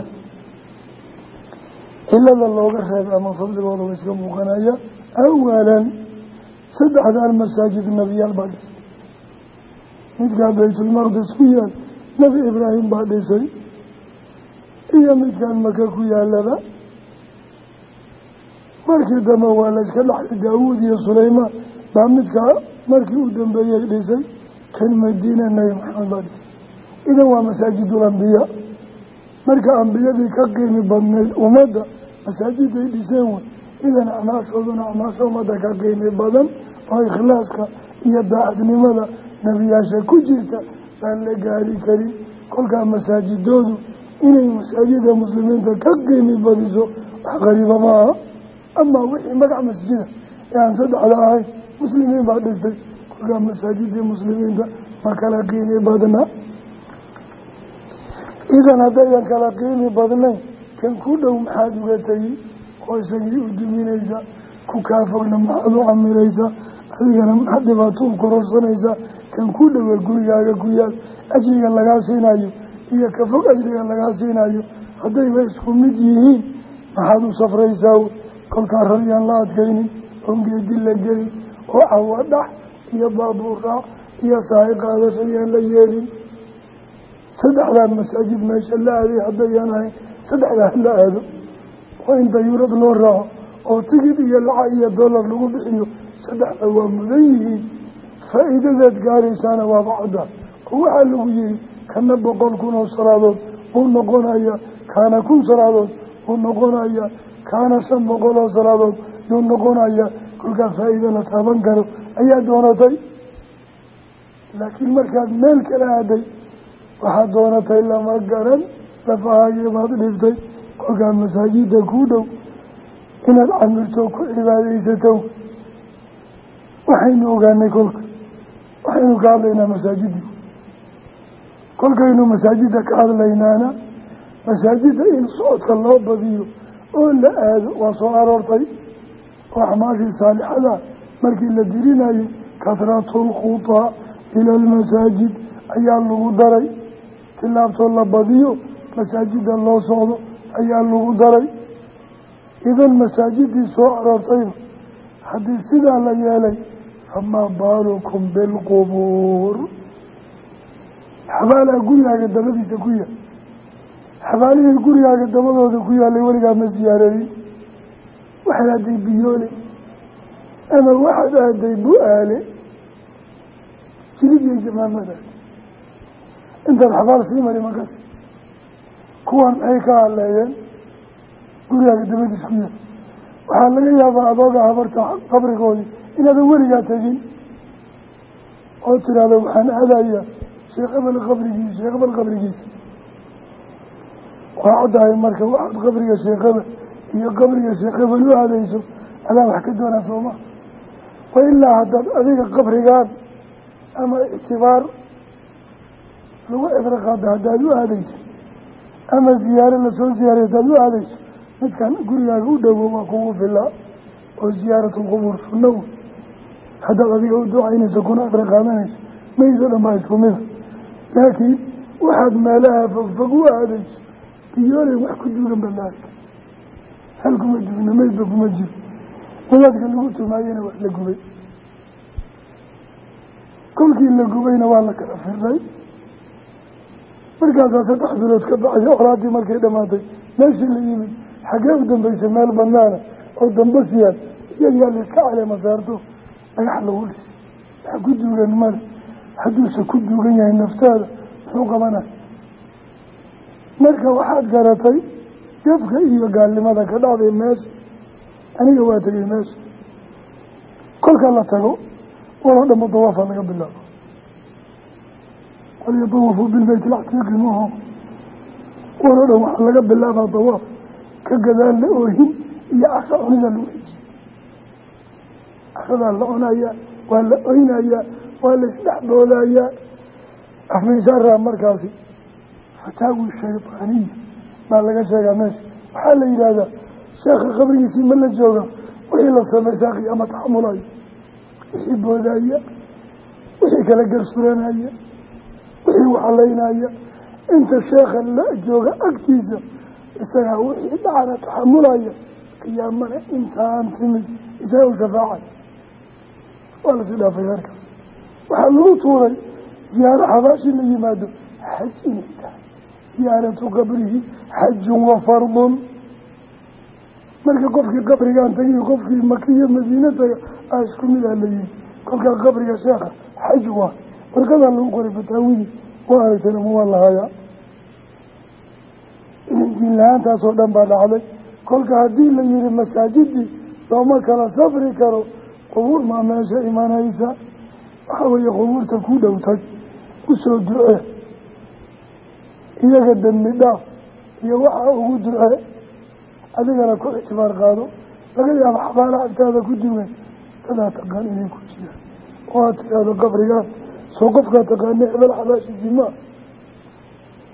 Speaker 1: cilada looga reebay ama fadligooda wa iska muuqanaya awalan saddexdaan masaajid nebiyaal baa dhisay. Midkaa baytulmaqdis ku yaal nebi ibraahim baa dhisay. Iyo midkaan maka ku yaalaba markii dambe waa la iska dhaxlay daawuud iyo sulaymaan baa midkaa markii u dambeeyey dhisay kan madiina nebi maxamed baa dhisay. Idan waa masaajidul ambiyaa marka ambiyadii ka qiimi badnayd ummadda masaajiday dhiseen wey idan acmaashooduna acmaasha ummadda ka qiimi badan oo ikhlaaska iyo daacadnimada nebiyaasha ku jirta baan la gaari karin. Kolkaa masaajidoodu inay masaajida muslimiinta ka qiimi badiso wax qariiba maaha. Amaa wixii magac masjida ee aan saddexda ahayn muslimiin baa dhigtay. Kolkaa masaajidii muslimiinta ma kala qiimi badna idan haddaydan kala qiimi badnayn kan ku dhow maxaad uga tegi oo isagii u duminaysa ku kaa fogna maxaad u camiraysaa adigana maxaad dhibaato u kororsanaysaa kan ku dhowe gurigaaga ku yaal ajriga lagaa siinayo iyo ka fog ajriga lagaa siinayo haddayba isku mid yihiin maxaad u safraysaa? Kolkaa raryaan la adkaynin oon geedi la gelin oo cawadhax iyo baabuur iyo saahi qaadasho yaan la yeelin. Saddexdaan masaajid meesha la aaday haddayaan ahayn saddexdaa la aado waa in dayuurad loo raaco oo tigid iyo lacag iyo dollar lagu bixiyo saddexda waa mudan yihiin faa'iidadaad gaaraysaana waaba cadda oo waxaa lagu yihi kana boqol kun oo salaadood buu noqonaya kaana kun salaadood buu noqonaya kaana shan boqol oo salaadood yuu noqonaya kolkaa faa'iida la taaban karo. Ayaa doonatay? Laakiin markaad meel kala aaday waxaad doonatay lama garan lafahaagii baad dhiftay kolkaa masaajida kuu dhow inaad camirto ku cibaadaysato waxaynu ogaanay kolka waxaynu ka hadlaynaa masaajidii kolkaynu masaajida ka hadlaynaana masaajida in socodka loo badiyo oo la aado waa soo aroortay. Oo axmaashii saalixada markii la dirinayo kahratu lkhutaa ila almasaajid ayaa lagu daray. Tilaabtoo la badiyo masaajida loo socdo ayaa lagu daray. Idan masaajidii soo aroortayba haddii sidaa la yeelay famaa baalukum bilqubuur xabaalaa gurigaaga dabadiisa ku yaal. Xabaalihii gurigaaga dabadooda ku yaalay weligaa ma siyaaradin waxaad aaday biyoole. Ama waxaad aaday bu-aale. Jilib iyo jamaamada. Intaad xabaal sii mari makas kuwan maxay ka hadleeyeen gurigaaga dabadiis ku yaal waxaa laga yaabaa adooga habarta qabrigoodii inaadan weligaa tegin oo tiraahdo waxaan aadayaa sheekh abel qabrigiisa sheekh abel qabrigiisa. Waa caddahay marka waxaad qabriga sheekh abel iyo qabriga sheekh abel u aadayso adaa wax ka doonaa sooma wa ilaa haddaad adiga qabrigaan ama ictibaar lagu cibro qaada haddaad u aadayso ama ziyaaro la soo ziyaaray haddaad u aadayso midkan gurigaaga u dhowo waa kugu filaa oo ziyaaratulqubuur sunno wey haddaad adiga u ducaynayso kuna cibro qaadanayso mayso dhan baa isku mida laakiin waxaad meelaha fogfog u aadayso biyoolen wax ku duugan balaarka hal kuma duugna meydba kuma jiro. Wadaadka lagu tumaayena waa la gubay. Kolkii la gubayna waa la kala firnay markaasaa saddex bilood ka baxaya colaadii markay dhamaatay meeshii la yimid xaggee u dambeysay meel banaana oo damba siyaad iyagaa laiska caleema saarto dhagax lagu dhisay wax ku duugan male hadduuse ku duugan yahay naftaada muxuu qabanay marka waxaad garatay jafka iyo gaalnimada ka dhacday meesha aniga waa tegay meesha kolka la tago waloo dhanba dawaafa laga bilaabo walyadawafuu bilbeyt ilctiiqi maho waloo dhan waxaa laga bilaabaa dawaaf ka gadaal la oohin iyo casho cunidaa lagu xejiye cashadaa la cunayaa waa la oynayaa waa la isdhexboolayaa afminsaaraa markaasi fataawi shaydaaniya baa laga sheegaa meesha waxaa la yidhaahdaa sheekha qabrigiisii ma la jooga wixii la samaysaa qiyaama taxamulayo wixii boodaya wixii kala garsuranaya wixii waxalaynaya inta sheekha la jooga agtiisa isagaa wixii dhacana taxamulaya qiyaamana intaan timid isaga u shafaacay. Waa la sii dhaafay harka waxaa lagu tuuray ziyaaro xabaashi la yimaado xaj inay tahay. Ziyaaratu qabrihi xajun wa fardun. Marka qofkii qabrigaan tagiyo qofkii makiyo madiina taga aa isku mid ah layihi kolkaa qabriga sheekha xaj waa warkadaa lagu qoray fataawidii waa aragtayna ma waa lahayaa diin la'aantaasoo dhan baa dhacday. Kolka haddii la yihi masaajidii looma kala safri karo qubuur maa meesha imanaysa waxaa weeye qubuurta ku dhow tag u soo ducee iyaga dembi dhaaf iyo waxaa ugu ducee adigana ku ictibaar qaado. Laga yaabo xabaala agtaada ku dugan dadaa taqaan inay ku jiraan. Oo aad tiraahdo soo qofkaa taqaana hebel xabaashiisii maa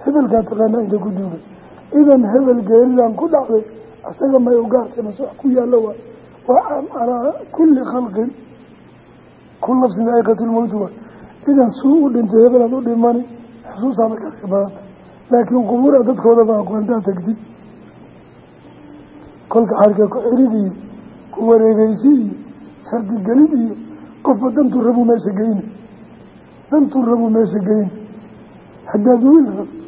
Speaker 1: hebelkaa taqaana inta ku dugan idan hebel geeridan ku dhacday isaga may ugaartay mase wax ku yaalla waa waa caam calaa kulli khalqin. Kul nafsin daa'iqatu lmowti waay idan suu u dhintay hebelaad u dhimani xusuusaa markaas ka badanta laakiin qubuura dadkoodaba aqoontaa tegtid kolka xarka ku xirid iyo ku wareegeysi iyo sardigelid iyo qofba geyna dantuu rabuu meesha geyna haddaad wiil rabto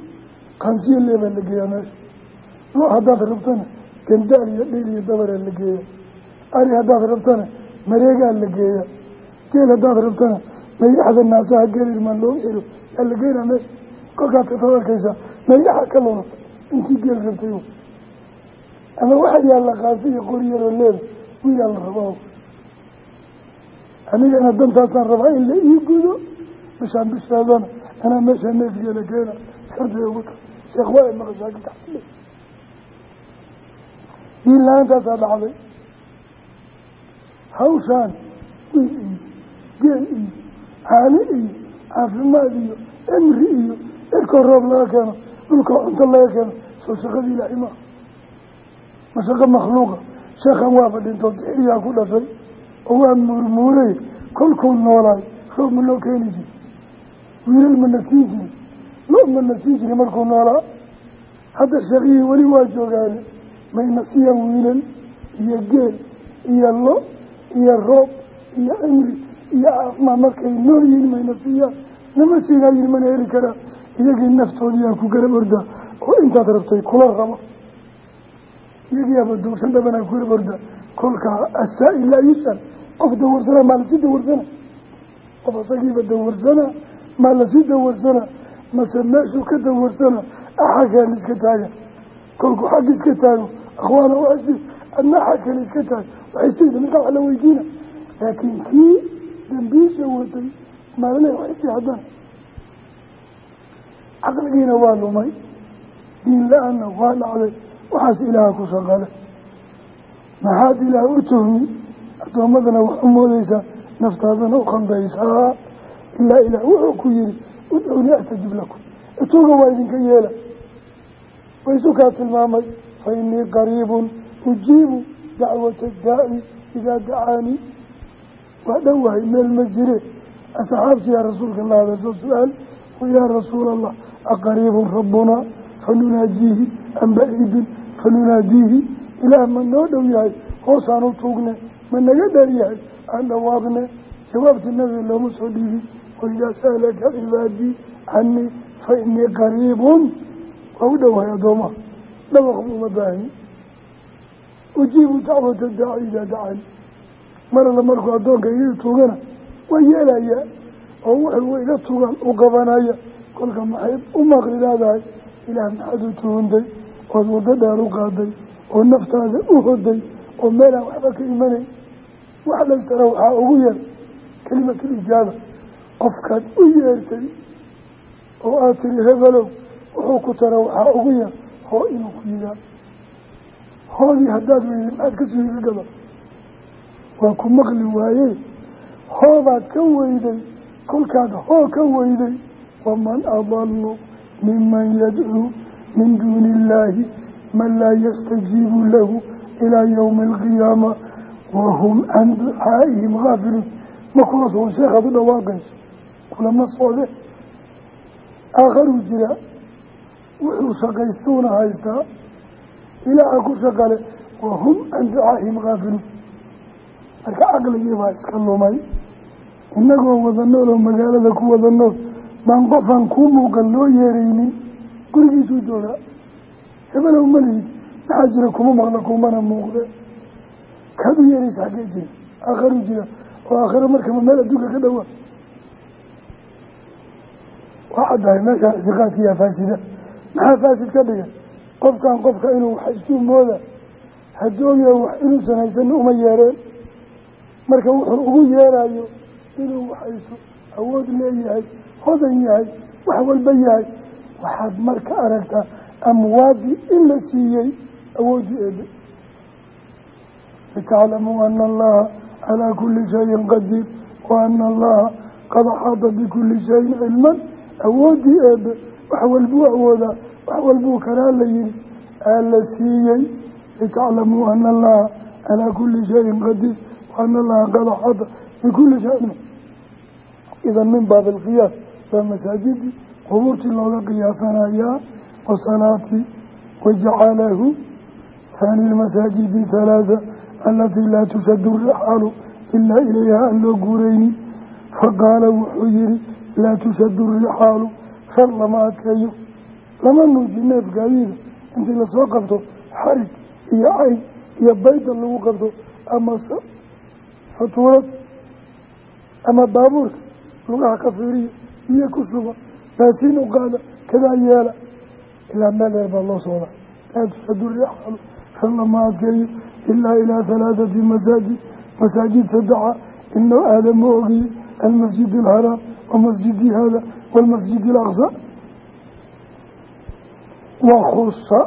Speaker 1: qaansiyo leebaa la geeyaa meesha loo haddaad rabtana gandaal iyo dhil iyo dabaraa la geeyaa ari haddaad rabtana mareegaa la geeyaa geel haddaad rabtana mayaxda naasaha geel irmaan looga xiro yaa la geynaa meesha kolkaad tagtad arkaysaa mayaxa ka lunata intii geel rabtay ama waxaa yaalla qaansi iyo qoryaroo leeda wiilaa la rabaa anigana dantaasaan rabaa in la ii gudo bishaan bishaadana anaa meeshaa neefgeela keena shardiga ugu ta sheekh waa maqashaa kitaxsile diin la'aantaasaa dhacday. Hawshaan wiil iyo geel iyo caani iyo caafimaad iyo cimri iyo cirkoo roob laga keeno dhulkoo cunto laga keeno soo shaqadii ilaahay maa mashaqo makhluuqa. Sheekhan waaba dhintood xiriyaa ku dhashay. Oo waa muurmuuray kolkuu noolaay roob ma loo keeni wiilal mana siin jiri lo mana siin jiri markuu noolaa hadda sheekhihii weli waa joogaane mayna siiyaan wiilal iyo geel iyo lo iyo roob iyo cimri iyo caafimaad. Markay nool yihiin mayna siiyaan nama siinaayin mana heli karaa iyagii naftoodiyaa ku garab ordaa. Oo intaad rabtay kula rabo iyagiiaba duugsan dhabanaa ku garab ordaa. Kolkaa asaa-il laa yusal qof dawarsana maa la sii dawarsana qof isagiiba dawarsana maa la sii dawarsana mase meeshuu ka dawarsana axagkan iska taaga kolkuu xag iska taago akhwaana waxaysi adna axagkan iska taag. Waxaysiisa markaa wax la weydiina. Laakiin kii dambiisha watay maalina waxaysi haddana caqligiina waa lumay diin la'aanna waa dhacday waxaas ilaaha ku shaqale maxaad ilaah u tuhmi addoommadana wax u moodeysaa naftaadana u ilaa ilaah wuxuu ku yihi udcuuni astajib lakum. Ituuga waa idinka yeela. Waysu kaa tilmaamay fa inii qariibun ujiibu dacwata daa'i idaa dacaanii waa dhowahay meel ma jire. Asxaabti yaa rasuulka la hadasho su'aal wayaa rasuula allah aqariibun rabbunaa fanunaajiihi am baciidun fanunaadiihi ilaah ma noo dhow yahay hoosaan u tuugne ma naga dheer nabiga looma soo dhiibin waidaa sa'alaka cibaadii canii fa inii qariibun waa u dhowahay addoomaha dhawaqba uma baahni ujiibu dacwata daaci idaa dacani mar alla markuu addoonka iga tuugana waa yeelayaa oo wuxuu iga tugan u qabanaya kolka maxay u maqli leedahay ilaah maxaad u tuhuntay ood waddo dheer u qaaday oo naftaada u hoday oo meelaan waxba ka imanayn wax waxaa ugu yar kelimatul qofkaad u yeertay oo aad tiri hebelow wuxuu ku tara waxaa ugu yar hoo inuu ku yihaa hoodii haddaad weyday maxaad ka sugiga gaba waa ku maqli waaye hoobaad ka weyday kolkaad hoo ka weyday waman adalu miman yadcuu min duuni illaahi man laa yastajiibu lahu ilaa yowmi alqiyaama wahum can ducaa'ihim haafiluun ma kula soon sheekhaad u dhawaaqayso kulama socde aakharuu jira. Wuxuu shaqaystuuna haystaa. Ilaaha ku shaqale wahum can ducaa'ihim haafiluun marka caqligii baa iska lumay. Innagoo wada nool oo magaalada ku wada nool baan qofaan kuu muuqan loo yeeraynin. Gurigiisuu joogaa hebelow malihid maxaa jira kuma maqla kumana muuqde. Kaad u yeeraysa xaggee jira. Aakharuu jira. Oo aakharo markaba meel adduunka ka dhowaa waa caddahay meeshaan ictiqaadkiyaa faasida maxaa faasid ka dhigan qofkan qofka inuu wax isuu mooda haddooya wax inuusan haysan uma yeereen. Marka wuxuu ugu yeerayo inuu waxayso awood leeyahay hodan yahay wax walba yahay waxaad marka aragtaa amwaadii in la siiyey awooddii eebe litaclamuu ana allaha calaa kuli shayin qadiir wa allaha qad axaada bikuli shayin cilman awooddii eebe wax walbuu awoodaa wax walbuu karaa la yihi aa la siiyey litaclamuu ana allaha calaa kuli shayin qadiir wa ana allaha qad axaada bikuli shayin. Idan min baab alqiyaas waa masaajidii qubuurtii looga qiyaasanayaa wasalaati wajacalahu haani lmasaajidi halaatha alatii laa tushadu rixaalu ilaa ilayha aan loo guureynin faqaala wuxuu yihi laa tushadu rixaalu shar lama adkeeyo. Lama nuuji neefgaayida intii la soo qabto xarig iyo cayn iyo bayda lagu qabto ama fatuurad ama baabuurka lugaha ka fiiriya iyo ku suba baasiin u qaada kadaa yeela ilaa meel dheer baa loo socdaa laa tushadu rixaalu shar lama adkeeyo. Ilaa ilaa halaathati masaajid masaajid saddexa inoo aada ma ogiye almasjid alharaam wa masjidi hada waalmasjid alaqsa wakhusa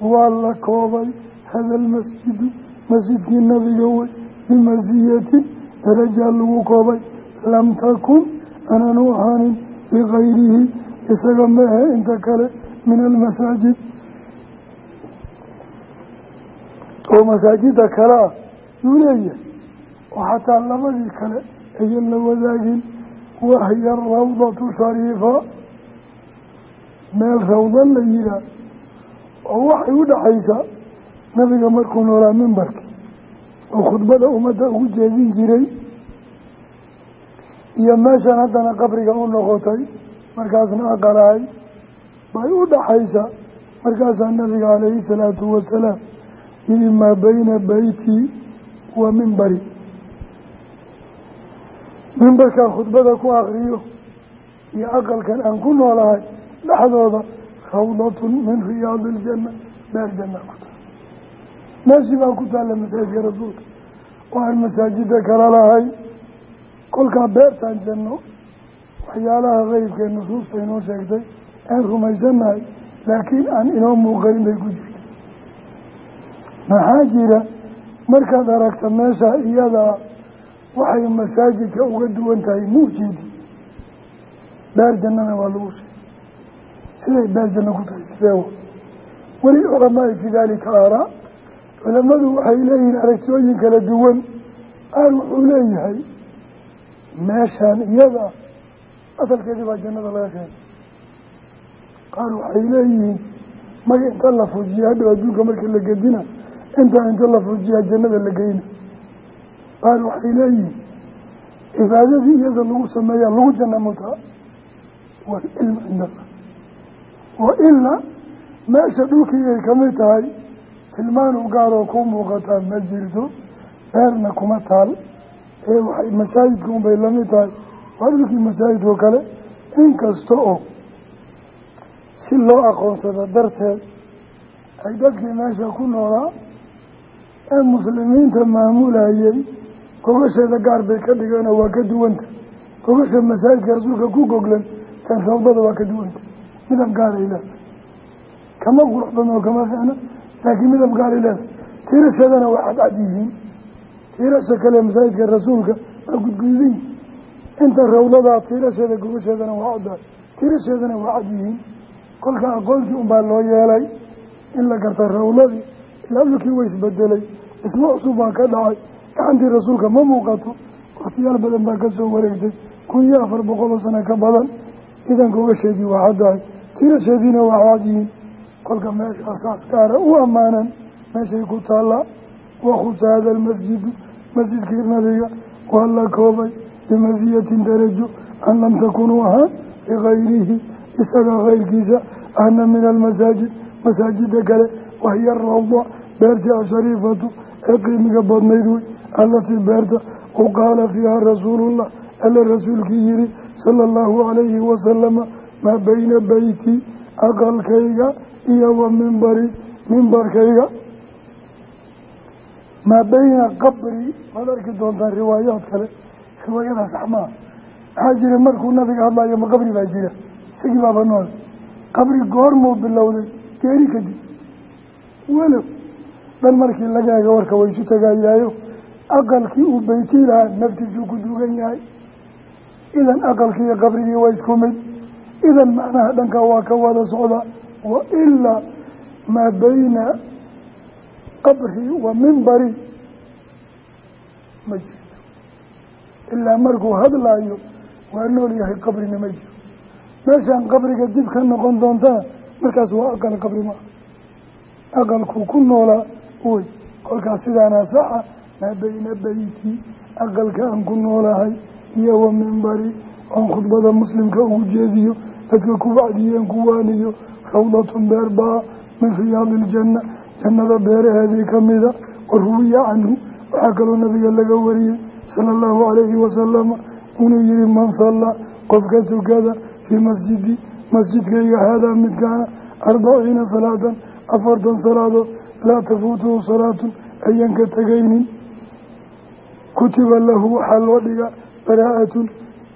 Speaker 1: waa la koobay hada almasjidu masjidkii nabiga wey bimasiyatin darajaa lagu koobay. Lam takun aananu ahaanin bikayrihi isaga maahe inta kale min almasaajid oo masaajida kale ah yuu leeyahay oo xataa labadii kale ayan la wadaagin wahya rawdatu shariifa meel rawda la yihaah oo waxay u dhaxaysaa nabiga markuu noolaa mimbarkii oo khudbada ummadda ugu jeedin jiray iyo meeshan haddana qabriga u noqotay markaasna aqalahay bay u dhaxaysaa markaasaa nabiga calayhi salaatu wasalaam yihi maa bayna beytii wa mimbari mimbarkaan khudbada ku akriyo iyo aqalkan aan ku noolahay dhexdooda rawdatun min riyaadi iljanna beer janna ku taal. Meeshii baa ku taalla masaajidka rasuulka. Oo aan masaajida kala lahay kolkaa beertaan janno waxyaalaha qeybkee nusuusta inoo sheegtay aan rumaysannahay laakiin aan inoo muuqanin bay ku jirta maxaa jira? Markaad aragta meesha iyadaa waxay masaajidka uga duwan tahay muujeedi beer jannana waa lagu sheegay. Siday beer janno ku tahay sideewa weli culamaai fii daalika aaraa culamadu waxay leeyihiin aragtooyin kala duwan. Qaar wuxuu leeyahay meeshaan iyada asalkeedii baa jannada laga keenay. Qaar waxay leeyihiin may inta la fujiya hadhow adduunka marka la gedina intaa inta la fujiyaa jannada la geyna qaar waxay leeyihiin cibaadadii iyada lagu sameeyaa lagu janna mutaa waalcilmu cinda allah wa ilaa meesha dhulkiigay ka mid tahay tilmaan u gaaroo ku muuqataa ma jirto beerna kuma taal ee waxay masaajidka unbay la mid tahay. Waa dhulkii masaajidkao kale inkasta oo si loo aqoonsado darteed ay dadkii meesha ku noolaa ee muslimiinta maamulayay gogasheeda gaar bay ka dhigeenoo waa ka duwanta. Gogasha masaajidka rasuulka ku goglan tan rawdada waa ka duwanta. Midab gaaray leedahay. Kama qurux badno oo kama ficna laakiin midab gaaray leedahay. Tiirasheedana waa cadcad yihiin. Tiirasha kale masaajidka rasuulka waa gudgududan inta rawdadaa tiirasheeda gogasheedana waa caddaay tiirasheedana waa cad yihiin. Kolka aqoontii unbaa loo yeelay in la garta rawladii ilaa dhulkii way isbedelay dhismo cusub baa ka dhacay gacantii rasuulka ma muuqato? Waktiyaal badan baa ka soo wareegtay. Kun iyo afar boqol oo sano ka badan. Idanka ugasheedii waa caddahay tirasheediina waa caadiyiin kolka meeshaa saas gaara u ammaanan. Meeshay ku taallaa wakhusa hada almasjidu masjidkii nabiga. Waa la koobay bimasiyatin darajo. An lam takunuu ahaan bikayrihi isaga kayrkiisa ahna min almasaajid. Masaajida kale. Wahiya rawda beertii ashariifatu ee qiimiga badnayd wey allatii beerta u qaala fiiha rasuulullah. Alla rasuulkii yihi sala allahu calayhi wasalama maa bayna beyti aqalkayga iyo wa mimbari mimbarkayga maa bayna qabri waad arki doontaan riwaayaad kale. Riwaayada sax maaha maxaa jira markuu nabiga hadlayo ma qabri baa jira. Isagii baaba nool. Qabri goormuu bilowday geeri kadib. Walow. Dhan markii laga ega warka tagayaayo aqalkii uu beytii lahaa naftiisuu ku duugan yahay. Idan aqalkii iyo qabrigii waa isku mid idan macnaha dhanka waa ka wada socda. Wa ilaa maa bayna qabri wa mimbari ma jirto. Ilaa markuu hadlaayo waa nool yahay qabrina ma jiro meeshaan qabriga dib ka noqon doontaa markaas waa aqal qabri maa aqalkuu ku noolaa wey kolkaas sidaana saxa maa bayna beyti aqalka aan ku noolahay iyo wa mimbari oon khudbada muslimka ugu jeediyo dadka ku wacdiyeen ku waaniyo rawdatun beer baa min riyaadi iljanna jannada beeraheedii kamida wa ruwiya canhu waxaa kaloo nabiga laga wariyey sala allahu calayhi wasalama inuu yihi man sallaa qofka tukada fii masjidi masjidkayga haadaa midkaana arbaciina salaatan afartan salaadood laa tafuutuhu salaatun ayan ka tegaynin kutiba lahu waxaa loo dhiga baraa'atun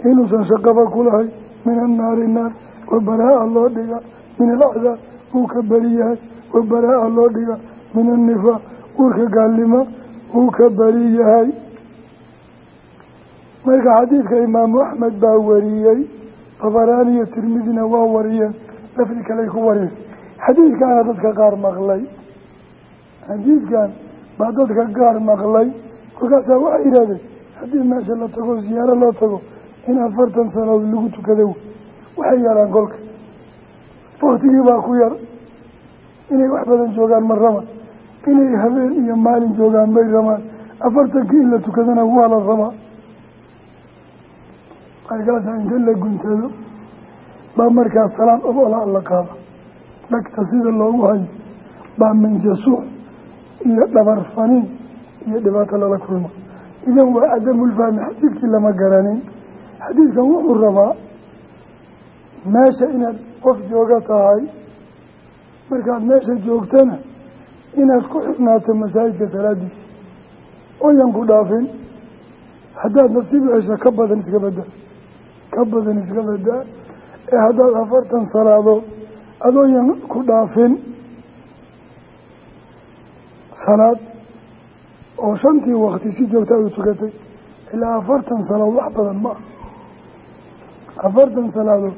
Speaker 1: inuusan shaqaba ku lahay min annaari naar. Wa baraa'a loo dhiga min alacdaab uu ka beri yahay. Wa baraa'a loo dhiga min annifaaq uurka gaalnimo uu ka beri yahay. Marka xadiidka imaamu axmed baa wariyey dabaraani iyo tirmidina waa wariyeen lafdi kaley ku wariyeen. Xadiidkaana dadka qaar maqlay. Xadiidkan baa dadka qaar maqlay kolkaasaa waxay yidhahdeen haddii meesha la tago ziyaaro loo tago in afartan sanood lagu tukada waxay yaraan kolka. Waktigii baa ku yar. Inay wax badan joogaan ma rabaan. Inay habeen iyo maalin joogaan may rabaan. Afartankii in la tukadana waa la rabaa. Markaasaa inta la guntado baa markaas salaad obola la qaada. Dhagta sida loogu hayo baa minjasuuc iyo dhabar faniin iyo dhibaato lala kulmo. Idan waa cadamulfahmi xadiidkii lama garanin. Xadiidkan wuxuu rabaa meesha inaad qof jooga tahay. Markaad meesha joogtana inaad ku xirnaato masaajidka salaadiisa. Oyan ku dhaafin. Haddaad nasiib hesho ka badan iska badda ka badan iska badaa ee haddaad afartan salaadood adooyan ku dhaafin. Salaad oo shantii wakti si joogta u tukatay ilaa afartan salaadood wax badan ma afartan salaadood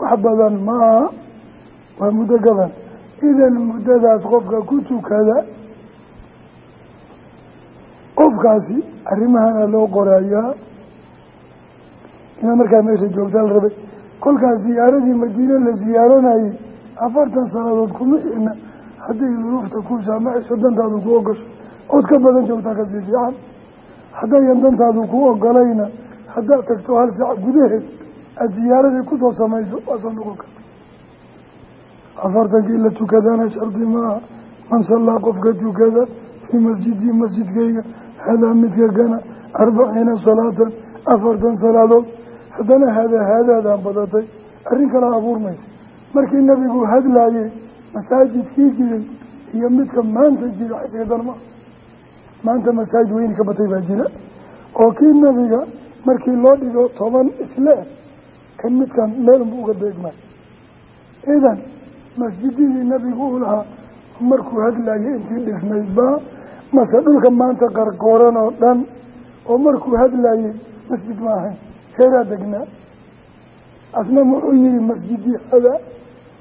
Speaker 1: wax badan maaha waa muddo gaban idan muddadaas qofka ku tukada qofkaasi arrimahana loo qorayaa inaad markaa meesha joogtaa la rabay. Kolkaas ziyaaradii madiine la ziyaaranayay afartan sannadood kuma xirna. Hadday duruufta ku saamaxayso dantaadu ku ogasho ood ka badan joogtaa ka sii fiican. Haddayan dantaadu ku ogolayna haddaad tagto hal saac gudaheed aada ziyaaradii ku soo samayso waa soo noqon karta afartankii la tukadana shardi maaha man sallaa qofka tukada fii masjidii masjidkayga hadaa midka gana arbaciina salaatan afartan salaadood. Haddana haadaa haadaadaan badatay. Arrin kala abuurmaysa. Markii nabigu hadlaayey masaajidkii jiray iyo midka maanta jira xisiga darma maanta masaajid weyni ka batay baa jira oo kii nabiga markii loo dhigo toban isle kan midkan meelunba uga beegmay. Idan masjididii nabigu u lahaa markuu hadlayay intii dhisnayd baa mase dhulka maanta qarqooran oo dhan oo markuu hadlayey masjid ma ahayn heeraa degnaa. Asna wuxuu yihi masjidii hadaa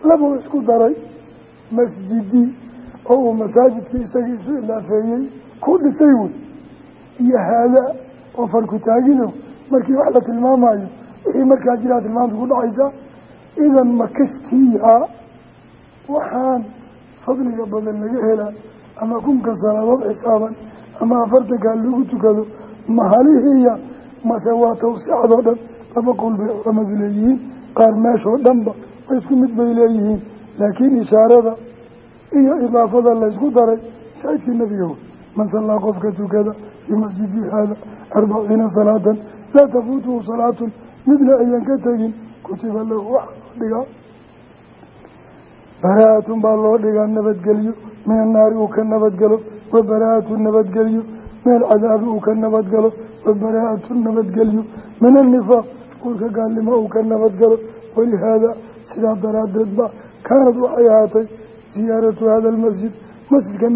Speaker 1: labuu isku daray masjidii oo uu masaajidkii isagii isu ilaafeeyey ku dhisay wey iyo haadaa oo farku taagino markii wax la tilmaamayo wixii markaa jiraa tilmaamta ku dhacaysa idan makastiiha waxaan fadliga badan laga helaa ama kunka salaadood xisaaban ama afartankaa lagu tukado mahalihiya mase waa tawsicadoo dhan laba qowl bay culamadu leeyihiin qaar meeshoo dhanba wa isku mid bay leeyihiin laakiin ishaarada iyo idaafada laysku daray shaahidkii nabiga wey man sallaa qofka tukada fii masjidi haada arbaciina salaatan laa tafuutuhu salaatun. Midna ayan ka tegin kutiba lahu waxaa loo dhigaa baraa'atun baa loo dhigaa nabadgelyo. Min annaari uu ka nabadgalo wa baraa'atu nabadgelyo. Min alcadaabi uu ka nabadgalo wa baraa'atu nabadgelyo. Min annifaaq uurka gaalnimo uu ka nabadgalo. Walihaada sidaa daraaddeed ba kaanad waxay ahaatay ziyaaratu hada almasjid.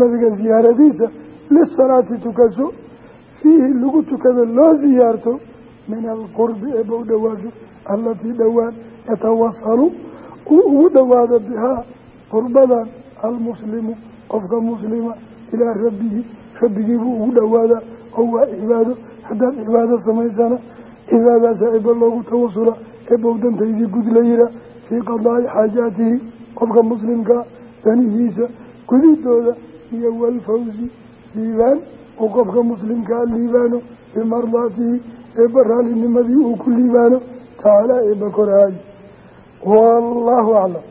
Speaker 1: Nabiga ziyaaradiisa lisalaati tukaso fiihi lagu tukada loo ziyaarto min alqurbi ee bow dhawaasho allatii dhowaan yatawasalu uu ugu dhowaado bihaa qurbadan almuslimu qofka muslima ilaa rabbihi rabbigiibuu ugu dhowaadaa oo waa cibaado haddaad cibaado samaysana cibaadaasa eba loogu tawasula ebow dantaydii gud la yihaa fii qadaa'i xaajaatihi qofka muslimkaa danihiisa gudidooda iyo walfawzi liibaan uu qofka muslimkaa liibaano bimardaatihi eeba raalinimadii uu ku liibaano tacaala eeba koraayo wallaahu aclam